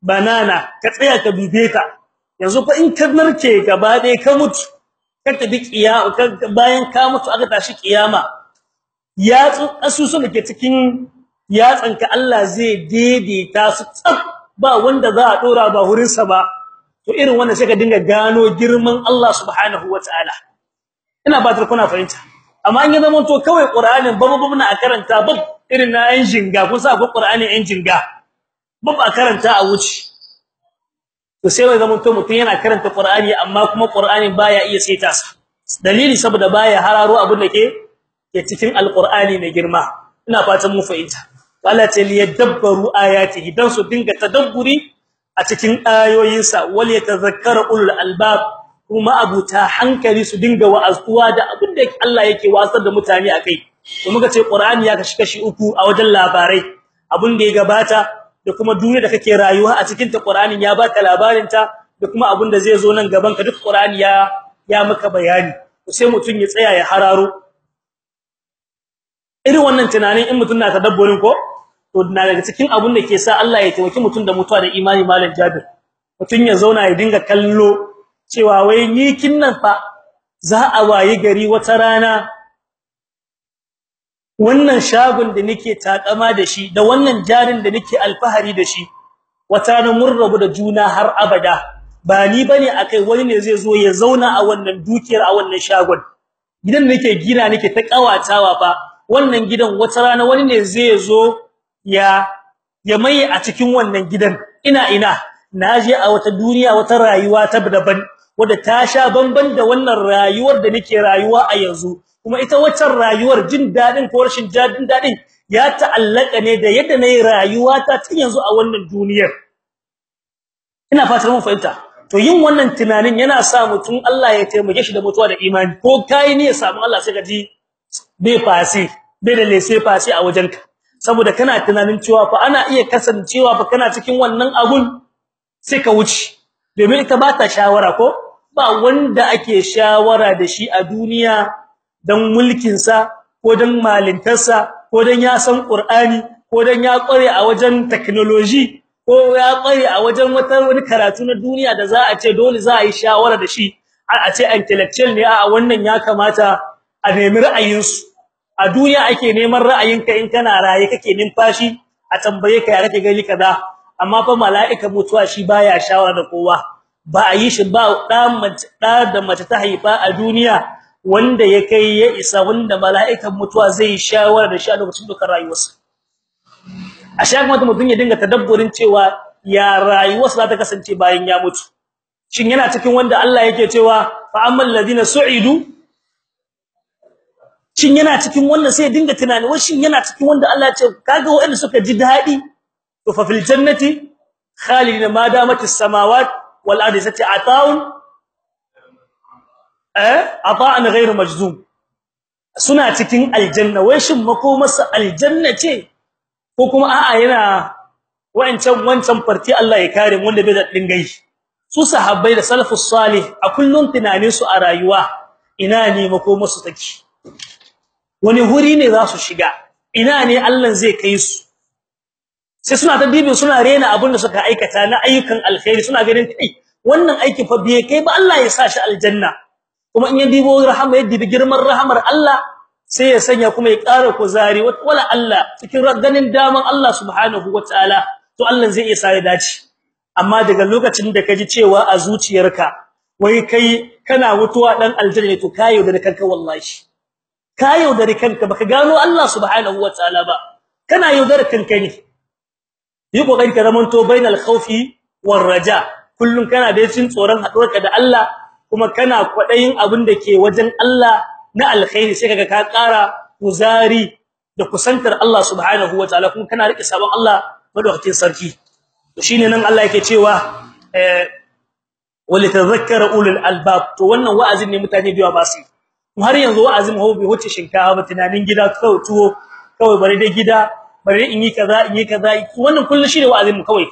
banana. Ka tsaya ka dube ta. Yanzu fa in ka narke gaba dai ka mutu ka tabi kiyama bayan ka mutu aka tashi kiyama yatsu asusun da ke cikin yatsanka Allah zai daidaita su tsaf ba wanda za a dora ba hurin sa ba. To irin wannan sai ka dinga gano girman Allah subhanahu wataala ina ba kuna fahimta. Amma in ya zama to kawai qur'anin babu babu na karanta bab irin na yan jinga kun sa akwai qur'ani yan jinga. Bab a karanta a wuce. To sai wai zaman to mutun yana karanta qur'ani amma kuma qur'ani baya iya saita sa. Dalili saboda baya hararo abin da ke ke cikin alqur'ani mai girma. Ina fatan mu fahimta. Allah ta liyadabbaru ayatihi dan su dinga tadabburi a cikin ayoyinsa. Wal yatadhakkara ulul albab kuma abuta hankali su dinga wa'azuwa da abin da Allah yake wasar da mutane akai to muka ce qur'ani ya kashi kashi uku a wajen labarai. Abin da ya gabata da kuma duniya da kake rayuwa a cikin ta Qur'ani ya baka labarin ta da kuma abin da zai zo nan gaban ka duk Qur'ani ya ya maka bayani. Sai mutun ya tsaya ya hararo. Irin wannan tunanin in mutun na tadabburin ko? To na daga cikin abin da ke sa Allah ya taimaki mutun da mutuwa da imani malam Jabir. Mutun ya zauna ya dinga kallo cewa wai ni kinnan fa za a wayi gari wata rana wannan shagon da nake takama da shi da wannan jarin da nake alfahari da shi wata na mun da juna har abada. Ba ni ba ne akai wani ne zai zo ya zauna a wannan dukiyar a wannan shagon. Gidan nake gina nake ta kawatawa fa. Wannan gidan wata rana wani ne zai zo ya ya mai a cikin wannan gidan. Ina ina. Naje a wata duniya wata rayuwa ta daban wadda ta sha bamban da wannan rayuwar da nake rayuwa a yanzu. Kuma ita waccan rayuwar jin daɗin ko rashin jin daɗin ya ta'allaka ne da yadda na yi rayuwa ta tun yanzu a wannan duniyar. Ina fatar mun fahimta. To yin wannan tunanin yana sa mutum Allah ya taimake shi da mutuwa da imani. Ko kai ne ya samu Allah sai ka ji bai fasi bai da lese fasi a wajenka. Saboda kana tunanin cewa fa ana iya kasancewa fa kana cikin wannan abun sai ka wuce. Domin ita ba ta shawara ko? Ba wanda ake shawara da shi a duniya dan mulkin sa ko dan malintarsa ko dan ya san Qur'ani ko dan ya kware a wajen technology ko ya kware a wajen wata wani karatu na duniya da za a ce dole za a yi shawara da shi a ce intellectual ne a wannan ya kamata a nemi ra'ayinsu. A duniya ake neman ra'ayinka in kana raye kake numfashi a tambaye ka ya kake gani kaza. Amma fa mala'ika mutuwa shi baya shawara da kowa. Ba a yi shi ba mace da mace ta haifa a duniya wanda ya kai ya isa wanda mala'ikan mutuwa zai shawara da shi a lokacin dukkan rayuwarsa. A shaka mutum ya dinga tadabburin cewa ya rayuwarsa za ta kasance bayan ya mutu. Shin yana cikin wanda Allah yake cewa fa ammal ladina su'idu? Shin yana cikin wannan sai dinga tunani wai shin yana cikin wanda Allah ya ce kaga wanda suka ji daɗi to fa fil jannati khalidina ma damat as-samawat wal ardi sati ata'un ata'an ghayr majzum. Suna cikin aljanna. Wai shin makomarsa aljanna ce? Ko kuma a'a yana wancan wancan farti Allah ya kare wanda bai da dingai su sahabbai da salafus salih a kullun tunanin su a rayuwa ina ne makomarsu take? Wani huri ne za su shiga? Ina ne Allah zai kai su? Sai suna ta dibin suna rena abin da suka aikata na ayyukan alkhairi suna ganin kai wannan aikin fa bai kai ba Allah ya sa shi aljanna. Kuma in ya dibo rahama ya dibi girman rahamar Allah sai ya sanya kuma ya ƙara kuzari. Wala Allah cikin ganin daman Allah subhanahu wataala to Allah zai iya sa ya dace. Amma daga lokacin da kaji cewa a zuciyarka wai kai kana mutuwa dan aljanna to kayo da kanka wallahi. Kayo da kanka baka gano Allah subhanahu wataala ba. Kana yaudar kanka ne. Yi ƙoƙari ka zamanto bainal khawfi war raja. Kullun kana da cin tsoron haɗuwarka da Allah kuma kana kwadayin abin da ke wajen Allah na alkhairi sai kaga ka ƙara kuzari da kusantar Allah subhanahu wataala kuma kana riƙe sabon Allah madaukakin sarki. To shine nan Allah yake cewa eh wali tadhakkara ulul albab. To wannan wa'azin ne mutane da ba su har yanzu wa'azin ho bai wuce shinkafa ba tunanin gida kawai tuwo kawai bare dai gida bare in yi kaza in yi kaza. Wannan kullu shine wa'azin mu kawai.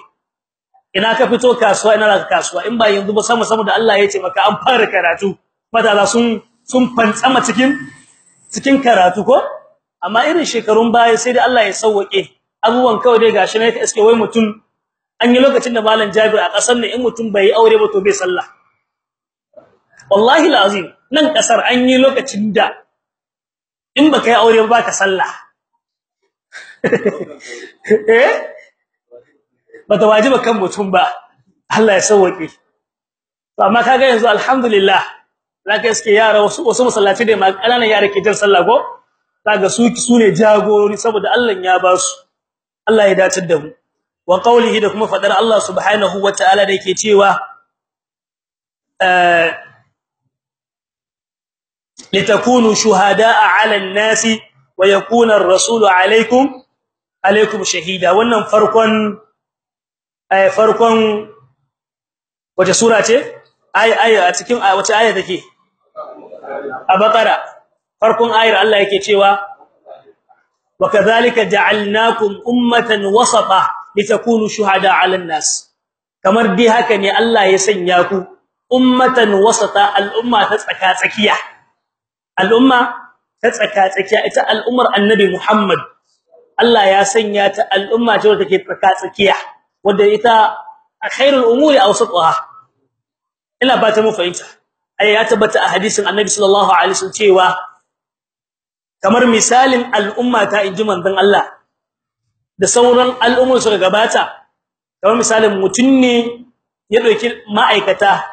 Ina ka fito kasuwa ina ka kasuwa? In ba yanzu ba sama sama da Allah ya ce maka an fara karatu. Matasa sun sun fantsama cikin cikin karatu ko? Amma irin shekarun baya sai da Allah ya sauke abubuwan kawai dai gashi ne ka wai mutum an yi lokacin da malam Jabir a ƙasar ne in mutum bai aure ba to bai sallah. Wallahi alazim nan ƙasar an yi lokacin da in baka yi aure ba ka sallah. Eh? Bata wajiba kan mutum ba. Allah ya sauke to amma kaga yanzu alhamdulillah zaka iske yara wasu wasu masallaci da ma ƙananan yara ke jin sallah ko? Kaga su su ne jagorori saboda Allah ya ba su. Allah ya dace da mu. Wa qawlihi da kuma fadar Allah subhanahu wataala da yake cewa eh litakunu shuhadaa 'ala an-nasi wa yakuna ar-rasulu 'alaykum 'alaykum shahida. Wannan farkon ay farkon wace sura ce? Ay ay a cikin wace aya take? A farkon ayar Allah yake cewa wa kadhalika ja'alnakum ummatan wasata litakunu shuhada 'alan nas. Kamar dai haka ne Allah ya sanya ku ummatan wasata al'umma ta tsaka tsakiya al'umma ta tsaka tsakiya ita al'ummar annabi Muhammad. Allah ya sanya ta al'umma ce wadda take tsaka tsakiya wadda ita khairul umuri awsatuha. Ina ba ta mu fahimta. Ai ya tabbata a hadisin annabi sallallahu alaihi wasallam cewa kamar misalin al'umma ta inji manzon Allah da sauran al'ummar su gabata kamar misalin mutun ne ya ɗauki ma'aikata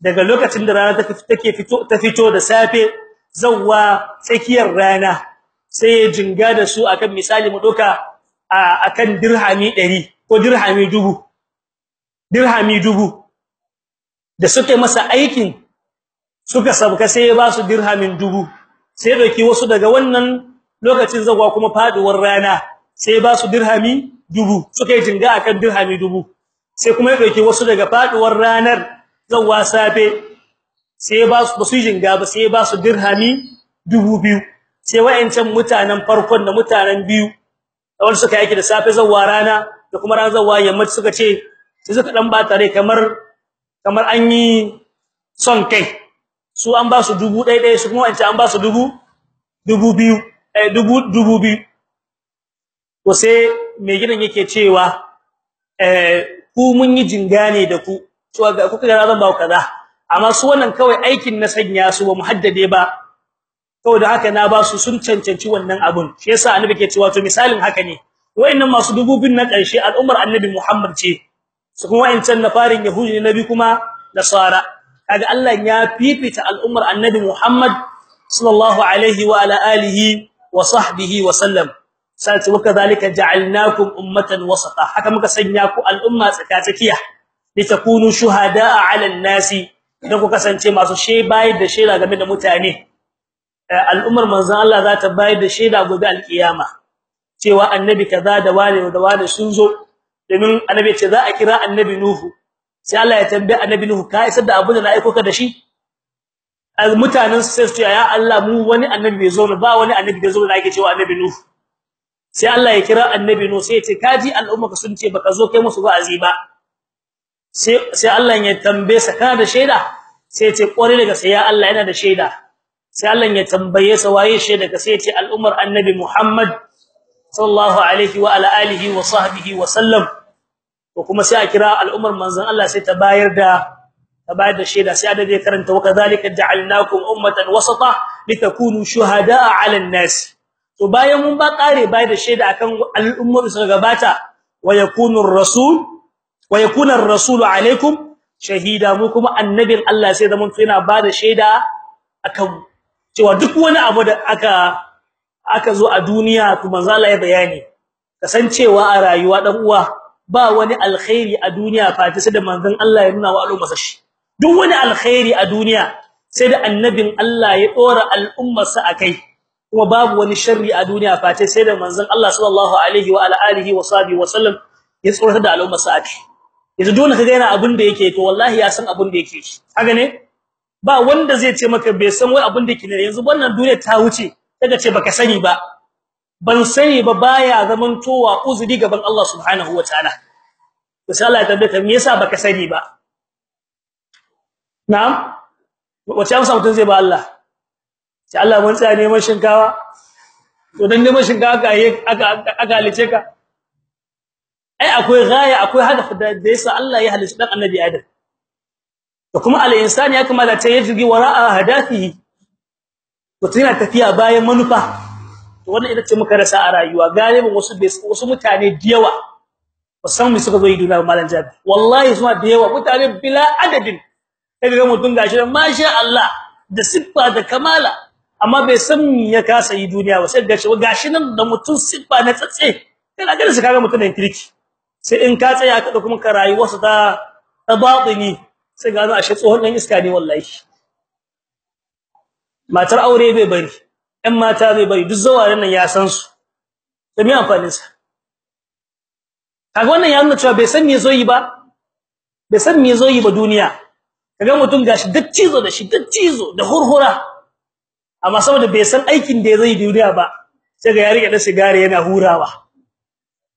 daga lokacin da rana take fito ta fito da safe zawwa tsakiyar rana sai jinga da su akan misali mu doka akan dirhami 100 ko dirhami 1000 dirhami 1000 da suka masa aikin suka sabka sai ya ba su dirhamin 1000 sai ɗauki wasu daga wannan lokacin zawwa kuma faduwar rana sai ba su dirhami 1000 suka yi jinga akan dirhami 1000 sai kuma ya ɗauki wasu daga faduwar ranar zawwa safe sai ba su ba su jinga ba sai ba su dirhami 2000 sai wayancan mutanen farkon da mutanen biyu wanda suka yake da safe zawwa rana da kuma ran zawwa yammaci suka ce sai suka dan ba tare kamar kamar an yi son kai. Su an ba su 1000 su kuma wayancan an ba su 2000 eh 2000 to sai mai gidan yake cewa eh ku mun yi jinga ne da ku cewa ga kuka zan ba ku kaza. Amma su wannan kawai aikin na sanya su ba muhaddade ba. Saboda haka na ba su sun cancanci wannan abun. Shi yasa annabi ke cewa to misalin haka ne. Wayannan masu dububin na ƙarshe al'ummar annabi Muhammad ce. Su kuma wayancan na farin yahudi ne nabi kuma nasara. Kaga Allah ya fifita al'ummar annabi Muhammad sallallahu alaihi wa ala alihi wa sahbihi wa sallam. Sai wa kadhalika ja'alnakum ummatan wasata. Haka muka sanya ku al'umma tsakatsakiya. Litakunu shuhada'a 'ala an-nasi idan ku kasance masu shebayi da sheda game da mutane. Al'ummar manzon Allah za ta bayar da sheda gobe alkiyama. Cewa annabi kaza da wani da wani sun zo. Domin annabi ce za a kira annabi nuhu. Sai Allah ya tambaye annabi nuhu ka isar da abu da na aiko ka da shi? Mutanen sai su ya Allah mu wani annabi bai zo ba wani annabi da zo da ake cewa annabi nuhu. Sai Allah ya kira annabi nuhu sai ya ce kaji al'umma ka sun ce baka zo kai musu wa'azi ba. Sai sai Allah ya tambaye sa kana da shaida? Sai ya ce kware daga sai ya Allah yana da shaida. Sai Allah ya tambaye sa waye shaida ka? Sai ya ce al'ummar annabi Muhammad sallallahu alaihi wa ala alihi wa sahbihi wa sallam. Ko kuma sai a kira al'ummar manzon Allah sai ta bayar da ta bayar da shaida. Sai da zai karanta wa kadhalika ja'alnakum ummatan wasata litakunu shuhada'a 'ala an-nas to bayan mun ba kare bayar da shaida akan al'ummar suka gabata wa yakunu ar-rasul wa yakuna ar-rasulu 'alaykum shahida. Mu kuma annabin Allah sai da mun tsina ba da shaida akan cewa duk wani abu da aka aka zo a duniya to manzo Allah ya bayani kasancewa a rayuwa dan uwa ba wani alkhairi a duniya fati sai da manzon Allah ya nuna wa al'umma shi. Duk wani alkhairi a duniya sai da annabin Allah ya dora al'ummarsa akai kuma babu wani sharri a duniya fati sai da manzon Allah sallallahu alaihi wa alihi wa sahbihi wa sallam ya tsoratar da al'ummarsa akai yanzu dole kaga yana abin da yake to wallahi ya san abin da yake haka ne? Ba wanda zai ce maka bai san wai abin da yake ne. Yanzu wannan duniya ta wuce. Kaga ce baka sani ba. Ban sani ba baya zaman towa uzuri gaban Allah subhanahu wataala to sai Allah ya me yasa baka sani ba? Na'am? Wace amsa mutun zai ba Allah? Sai Allah mun tsaya neman shinkawa. To dan neman shinkawa ka aka aka halice ka. Ai akwai gaya akwai hadafi da yasa Allah ya halice dan annabi Adam. To kuma al-insani ya kamata ta yaji wara'a hadafihi. To tana tafiya bayan manufa. To wannan ita ce muka rasa a rayuwa. Galibin wasu wasu mutane diyawa musamman suka zo yi duniya malan jabi wallahi suna da yawa. Mutane bila adadin. Kaga mutun gashi masha Allah da siffa da kamala. Amma bai san ya kasa yi duniya ba. Sai gashi gashi nan da mutun siffa na tsatse. Kana ganin su kaga mutun da kirki. Sai in ka tsaya ka kuma ka rayuwarsa ta tabatini sai ga ashe tsohon dan iska ne wallahi. Matar aure bai bari ɗan mata bai bari duk zawarin nan ya san su da me amfanin sa kaga wannan ya nuna cewa bai san me zo yi ba bai san me zo yi ba duniya. Kaga mutum gashi duk cizo da shi duk cizo da hurhura amma saboda bai san aikin da zai duniya ba sai ga ya riƙe da sigari yana hurawa.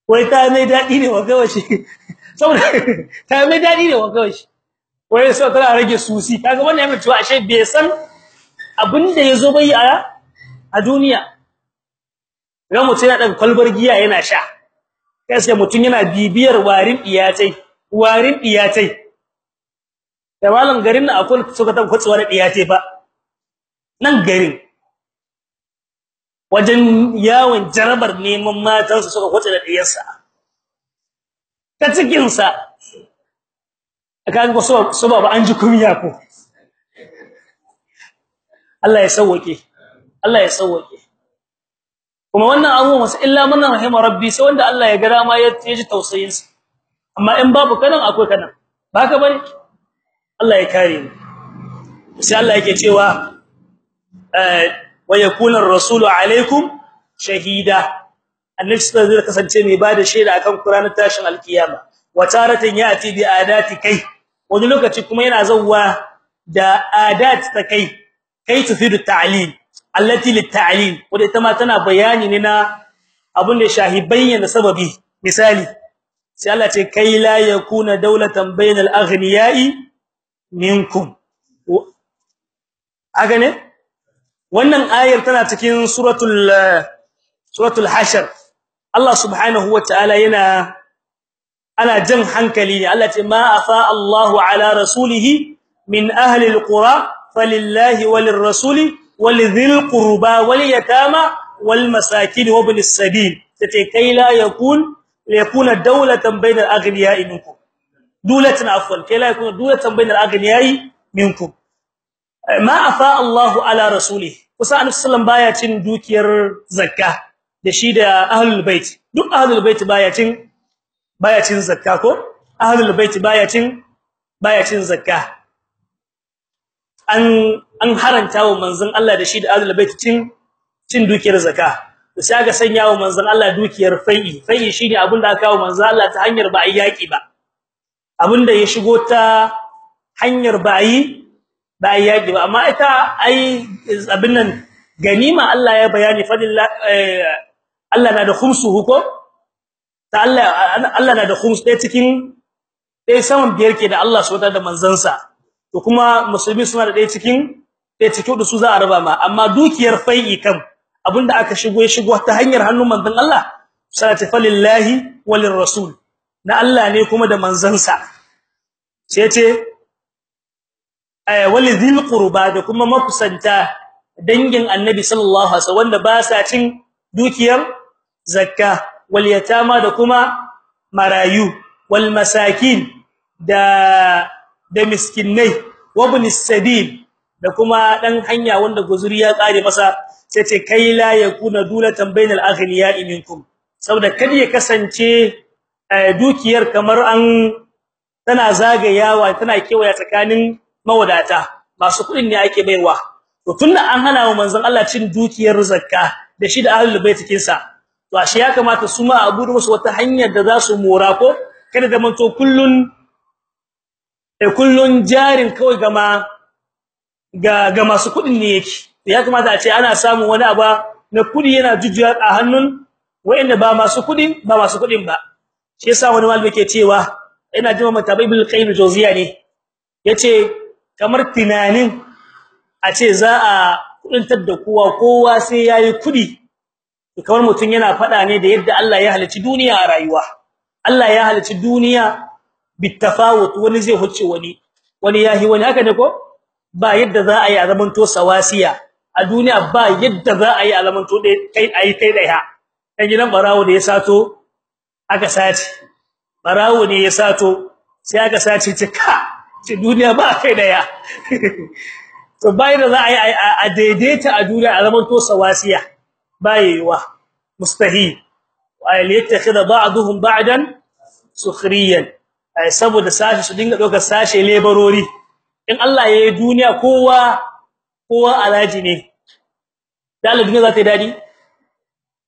Wai ta mai daɗi ne wa kawai shi? Saboda ta mai daɗi ne wa kawai shi? Wai sai tana rage susi kaga wannan yana cewa ashe bai san abin da ya zo bai a a duniya. Ga mutum yana dan kwalbar giya yana sha. Kai sai mutum yana bibiyar warin iyatai warin iyatai da malam garin na akwai suka ta kwatsuwa da iyatai ba nan garin. Wajen yawon jarabar neman matansu suka kwatsa da diyarsa ta cikin sa kaga ko so ba an ji kunya ko? Allah ya sauke Allah ya sauke kuma wannan abu wasu illa man rahima rabbi sai wanda Allah ya gara ma ya ji tausayin sa amma in babu kanan akwai kanan. Baka ba ne? Allah ya kare mu. Sai Allah yake cewa wa yakuna ar-rasulu alaikum shahida. Annabi sallallahu alaihi kasance mai ba da shaida akan Qur'anin tashin alkiyama. Wa taratan yati bi adati kai. Wani lokaci kuma yana zawwa da adat ta kai. Kai tufidu ta'lil allati lit-ta'lil wanda ita ma tana bayani ne na abun da shahi bayyana sababi. Misali sai Allah ce kai la yakuna dawlatan bainal aghniya'i minkum. Aga ne wannan ayar tana cikin suratul suratul hashr. Allah subhanahu wataala yana ana jan hankali ne. Allah ce ma afa Allahu ala rasulihi min ahli alqura falillahi walirrasuli walidhil qurba walyatama walmasakin wabnis sabil tace kai la yakun yakuna dawlatan bainal aghniya'i minkum. Dulatan afwan kai la yakuna dulatan bainal aghniya'i minkum. Ma afa Allahu ala rasulihi kusa annabi sallallahu baya cin dukiyar zakka da shi da ahlul bait. Duk ahlul bait ko? Bait baya baya cin zakka. An an haranta wa manzon Allah da shi da ahlul bait cin cin dukiyar zakka. To sai aka sanya wa manzon Allah dukiyar fai'i. Fai'i shine abin da aka kawo manzon Allah ta hanyar ba yaki ba. Abinda ya shigo ta hanyar ba yi ba yaki ba. Amma ita ai abin nan ganima Allah ya bayani fadillah Allah na da khumsuhu ko ta Allah Allah na da khums dai cikin dai saman biyar ke da Allah subhanahu da manzansa. To kuma musulmi suna da dai cikin dai cikin da su za a raba ma. Amma dukiyar fai'i kam abin da aka shigo ya shigo ta hanyar hannun manzon Allah salatu falillahi walir rasul. Na Allah ne kuma da manzansa. Sai ce walidhil qurba da kuma makusanta dangin annabi sallallahu alaihi wasallam wanda ba sa cin dukiyar zakka wal yatama da kuma marayu wal masakin da da miskinai wabnis sabil da kuma dan hanya wanda guzuri ya kare masa sai ce kai la yakuna dulatan bainal aghniya'i minkum. Saboda kada ya kasance dukiyar kamar an tana zagayawa tana kewaya tsakanin mawadata masu kuɗin ne ake baiwa to tunda an hana wa manzon Allah cin dukiyar zakka da shi da ahlul bait sa to ashe ya kamata su ma abu da musu wata hanyar da za su mora ko? Kada da manto kullun eh kullun jarin kawai gama ga ga masu kuɗin ne yake. Ya kamata a ce ana samun wani aba na kuɗi yana jujjuya a hannun wayanda ba masu kuɗi ba masu kuɗin ba. Shi yasa wani malami ke cewa ina jima mata ibn qayyim ne ya ce kamar tunanin a ce za a kudintar da kowa kowa sai yayi kuɗi kamar mutun yana fada ne da yadda Allah ya halicci duniya a rayuwa. Allah ya halicci duniya bitafawut wani zai huce wani wani yahi wani haka ne ko ba yadda za a yi a zamanto sawasiya a duniya ba yadda za a yi a zamanto dai kai ai kai aka sace barawo ne ya sato sai aka sace ce duniya ba kai ɗaya to bai da za a yi a daidaita a duniya a zamanto sawasiya bayewa mustahil wa yattakhidha ba'dhum ba'dan sukhriyan saboda sashi su dinga dokar sashe lebarori. In Allah ya yi duniya kowa kowa alaji ne. Dan duniya za ta yi daɗi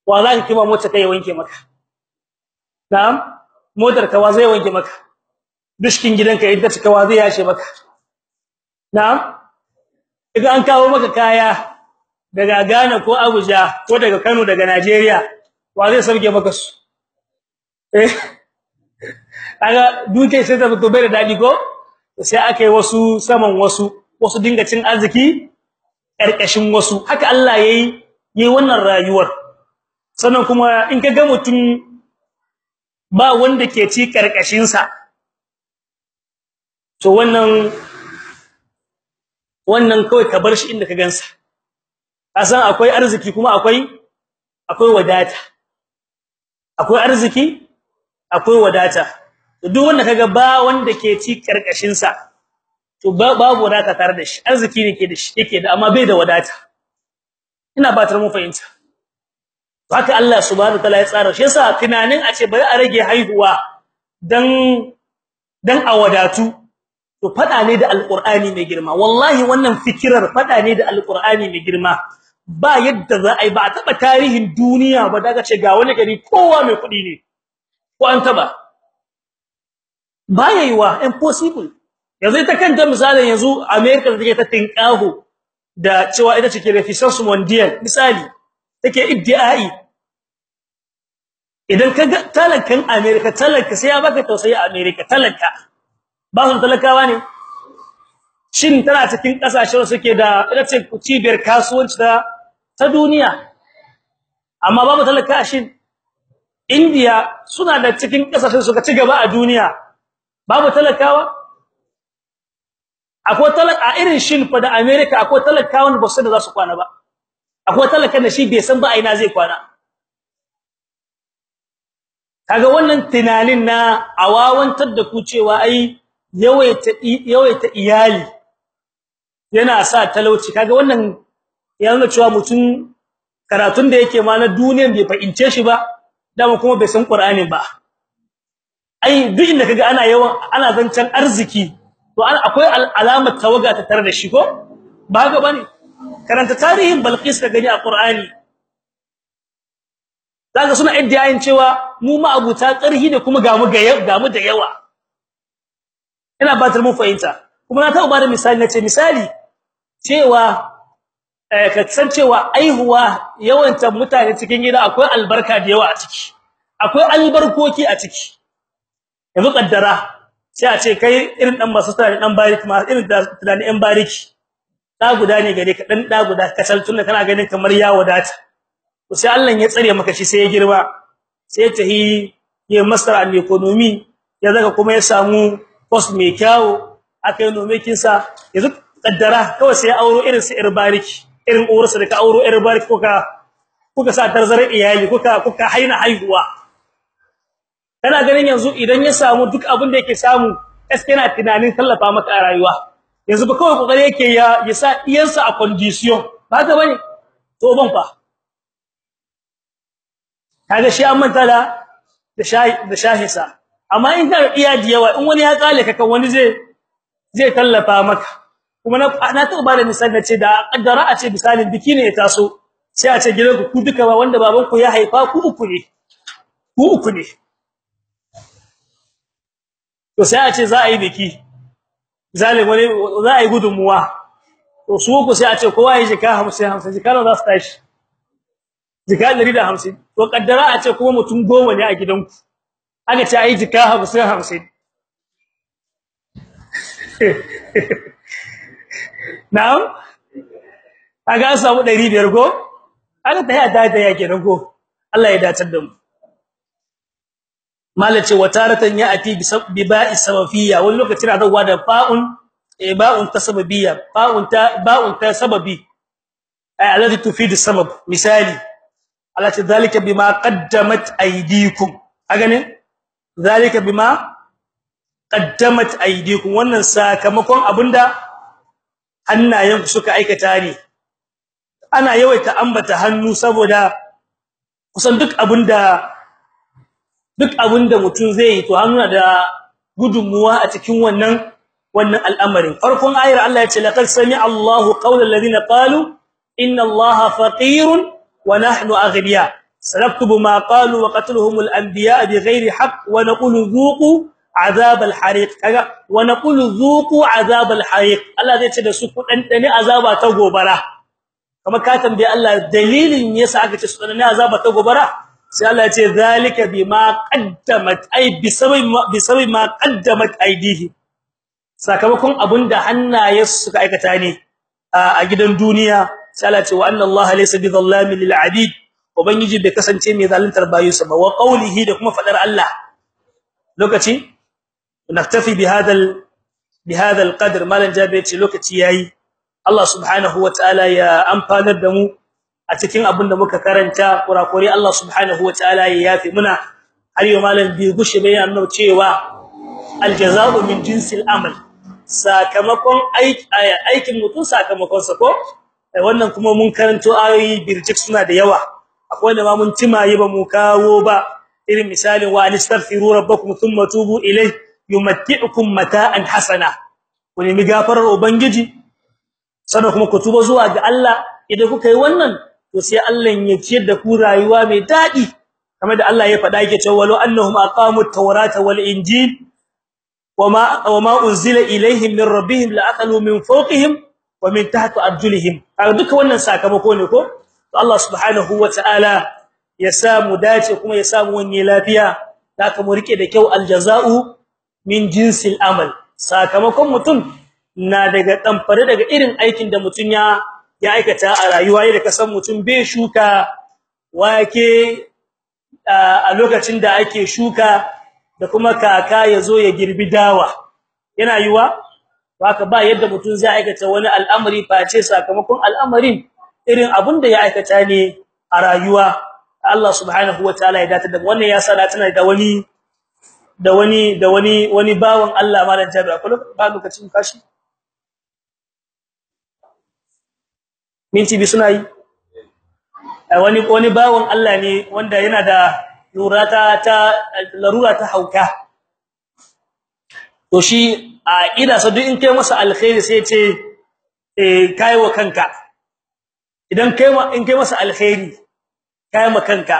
wa za ka kima mota kai wanke maka? Na'am? Motar ka wa zai wanke maka? Dushkin gidanka idan ta cika wa zai yashe maka? Na'am? Idan an kawo maka kaya daga Ghana ko Abuja ko daga Kano daga Najeriya wa zai sauke maka su? Eh? Kaga duke sai ta fito bai da daɗi ko? Sai aka yi wasu saman wasu wasu dinga cin arziki ƙarƙashin wasu. Haka Allah yayi yayi wannan rayuwar. Sannan kuma in ka ga mutum ba wanda ke ci ƙarƙashin sa to wannan wannan kawai ka bar shi inda ka gansa. Kasan akwai arziki kuma akwai akwai wadata. Akwai arziki akwai wadata. Duk wanda kaga ba wanda ke ci ƙarƙashin sa to babu wadata tare da shi. Arziki ne ke da shi yake da amma bai da wadata. Ina batar mu fahimta. Haka Allah subhanahu wataala ya tsara shi. Yasa tunanin a ce bari a rage haihuwa dan dan a wadatu to fada ne da alqur'ani mai girma. Wallahi wannan fikirar fada ne da alqur'ani mai girma. Ba yadda za a yi ba a taba tarihin duniya ba daga ce ga wani gari kowa mai kuɗi ne. Ko an taba baya yiwa impossible. Yanzu ita kanta misalin yanzu America da take ta tinkaho da cewa ita ce reficence mondial. Misali take iddiai. Idan kaga talakan America talaka sai ya baka tausayi America talaka ba su talakawa ne? Shin tana cikin ƙasashen suke da ita ce cibiyar kasuwanci ta ta duniya? Amma babu talaka shin? India suna da cikin ƙasashen suka ci gaba a duniya. Babu talakawa? Akwai talaka irin shin fa da America akwai talakawan ba su da za su kwana ba. Akwai talakan da shi bai san ba a ina zai kwana. Kaga wannan tunanin na awawantar da ku cewa ai yawaita yawaita iyali yana sa talauci. Kaga wannan yana cewa mutum karatun da yake ma na duniyan bai fahimce shi ba dama kuma bai san Qur'ani ba. Ai duk inda kaga ana yawan ana zancan arziki to akwai alamar tawaga ta tare da shi ko? Ba ga ba ne karanta tarihin Balqis da gani a Qur'ani. Zaka suna iddiyayin cewa mu ma abuta karhi da kuma ga mu ga mu da yawa. Ina batar mu fahimta. Kuma na taɓa ba da misali nace misali cewa eh ka san cewa aihuwa yawanta mutane cikin gida akwai albarka da yawa a ciki. Akwai albarkoki a ciki. Yanzu kaddara sai a ce kai irin dan masu tsari dan bariki ma irin da tunani yan bariki da guda ne gare ka dan da guda ka tunda kana ganin kamar ya wadata. To sai Allah ya tsare maka shi sai ya girma sai ta yi ya master al economy ya zaka kuma ya samu post mai kyau akai nomekin sa yanzu kaddara kawai sai auro irin su irbariki irin uwarsa da ka auro irbariki kuka kuka sa tarzar iyali kuka kuka haina haihuwa. Kana ganin yanzu idan ya samu duk abin da yake samu gaskiya yana tunanin tallafa maka a rayuwa. Yanzu ba kawai ƙoƙari yake ya ya sa iyansa a condition. Ba ga ba ne? To ban fa. Kaga shi an manta da da shahi da shahisa amma in ka iya da yawa in wani ya kale ka kan wani zai zai tallafa maka. Kuma na na taɓa ba da misali nace da kaddara a ce misalin biki ne ya taso sai a ce gidanku ku duka ba wanda babanku ya haifa ku uku ne. Ku uku ne. To sai a ce za a yi biki zalim wani za a yi gudunmuwa. To su ku sai a ce kowa ya jika 50 50 jika za su tashi? Jika 150 to kaddara a ce kuma mutum goma ne a gidanku. Aka ce ai jika 50 50 na'am? Aga an samu 500 go aka tayi da da yake nan go Allah ya dace da mu. Malace wataratan ya ati bi ba'i sababiyya. Wani lokaci na dawowa da fa'un e ba'un ta sababiyya. Fa'un ta ba'un ta sababi. Ay alladhi tufidu sabab. Misali alati dhalika bima qaddamat aydikum. Aga ne dhalika bima qaddamat aydikum. Wannan sakamakon abin da hannayenku suka aikata ne. Ana yawaita ambata hannu saboda kusan duk abin da duk abin da mutum zai yi to hannu da gudunmuwa a cikin wannan wannan al'amarin. Farkon ayar Allah ya ce laqad sami'a Allahu qawla alladhina qalu inna Allaha faqirun wa nahnu aghniya. Sanaktubu ma qalu wa qatluhum al-anbiya bighairi haqq wa naqulu dhuqu azab al-hariq kaga wa naqulu dhuqu azab al-hariq Allah zai ce da su ku azaba ta gobara. Kuma ka tambaye Allah dalilin yasa aka ce su dandane azaba ta gobara? Sai Allah ce zalika bima qaddamat ay bisabi bisabi ma qaddamat aydihi sakamakon abin da hannaye suka aikata ne a gidan duniya. Sai Allah ya ce wa anna laysa bidhallamin lil abid. Ubangiji bai kasance mai zaluntar bayinsa ba. Wa qawlihi da kuma fadar Allah. Lokaci? Naktafi bihadal bihadal qadr. Malan jabe ce lokaci yayi Allah subhanahu wataala ya amfanar da mu a cikin abin da muka karanta kurakure Allah subhanahu wataala ya yafi muna. Har yau malam bi gushe bayan nau cewa aljazaa'u min jinsil amal sakamakon aikin mutum sakamakon sa ko wannan kuma mun karanto ayoyi birjik suna da yawa. Akwai da ma mun timaye ba mu kawo ba. Irin misalin wa anistaghfiru rabbakum thumma tubu ilayhi yumatti'ukum mata'an hasana. Ku nemi gafarar ubangiji sannan kuma ku tuba zuwa ga Allah. Idan kuka yi wannan to sai Allah ya ciyar da ku rayuwa mai daɗi kamar da Allah ya faɗa yake cewa walau annahum aqamut tawrata wal injil wama wama unzila ilaihim min rabbihim la akalu min fawqihim wa min tahti arjulihim. Kaga duka wannan sakamako ne ko? To Allah subhanahu wataala ya samu dace kuma ya samu wani lafiya. Haka mu riƙe da kyau aljaza'u min jinsil amal. Sakamakon mutum na daga damfare daga irin aikin da mutun ya ya aikata a rayuwa yadda kasan mutum bai shuka wake a lokacin da ake shuka da kuma kaka ya zo ya girbi dawa. Yana yiwa haka ba yadda mutum zai aikata wani al'amari face sakamakon al'amarin irin abun da ya aikata ne a rayuwa. Allah subhanahu wataala ya dace da wannan ya sa tana da wani da wani da wani wani bawon Allah malan jabi akwai ba lokacin kashi minti bi suna yi. Wani wani bawon Allah ne wanda yana da lurata ta larura ta hauka. To shi a ida sa duk in kai masa alkhairi sai ce eh kai wa kanka. Idan kai in kai masa alkhairi kai ma kanka.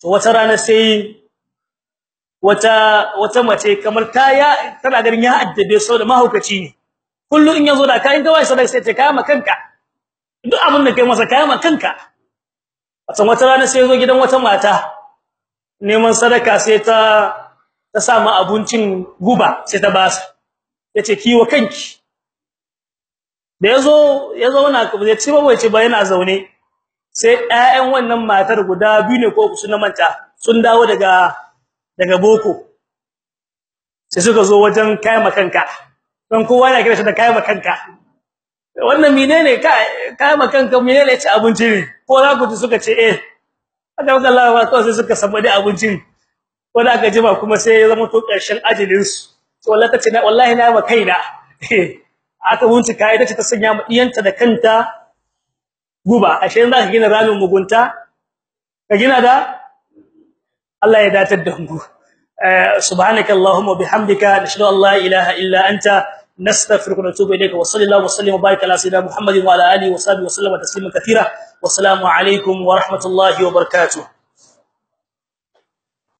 To wata rana sai wata wata mace kamar kaya tana garin ya addabe so da mahaukaci ne. Kullu in ya zo da kayan gawai sai sai ta kai ma kanka. Duk abin da kai masa kai ma kanka. Wata wata rana sai ya zo gidan wata mata neman sadaka sai ta ta samu abincin guba sai ta basa. Yace kiwo kanki. Da ya zo ya zauna ka bai ba bai ci ba yana zaune. Sai ƴaƴan wannan matar guda biyu ne ko su na manta sun dawo daga daga boko. Sai suka zo wajen kai makanka dan kowa yana kira shi da kai makanka wannan menene? Kai kai makanka menene ci abinci ne? Ko za ku suka ce eh aka ga Allah wa kawai sai suka samu da abincin ko da aka jima kuma sai ya zama to ƙarshen ajalin su to wallahi tace na wallahi na ma kaina. Aka wunci kai tace ta sanya mu diyanta da kanta guba. Ashe za ka gina ramin mugunta ka gina da? Allah ya datar da mu subhanaka allahumma bihamdika nashhadu an la ilaha illa anta nastaghfiruka wa natubu ilayka wa sallallahu wa sallim wa barik ala sayyidina muhammadin wa ala alihi wa sahbihi wa sallama tasliman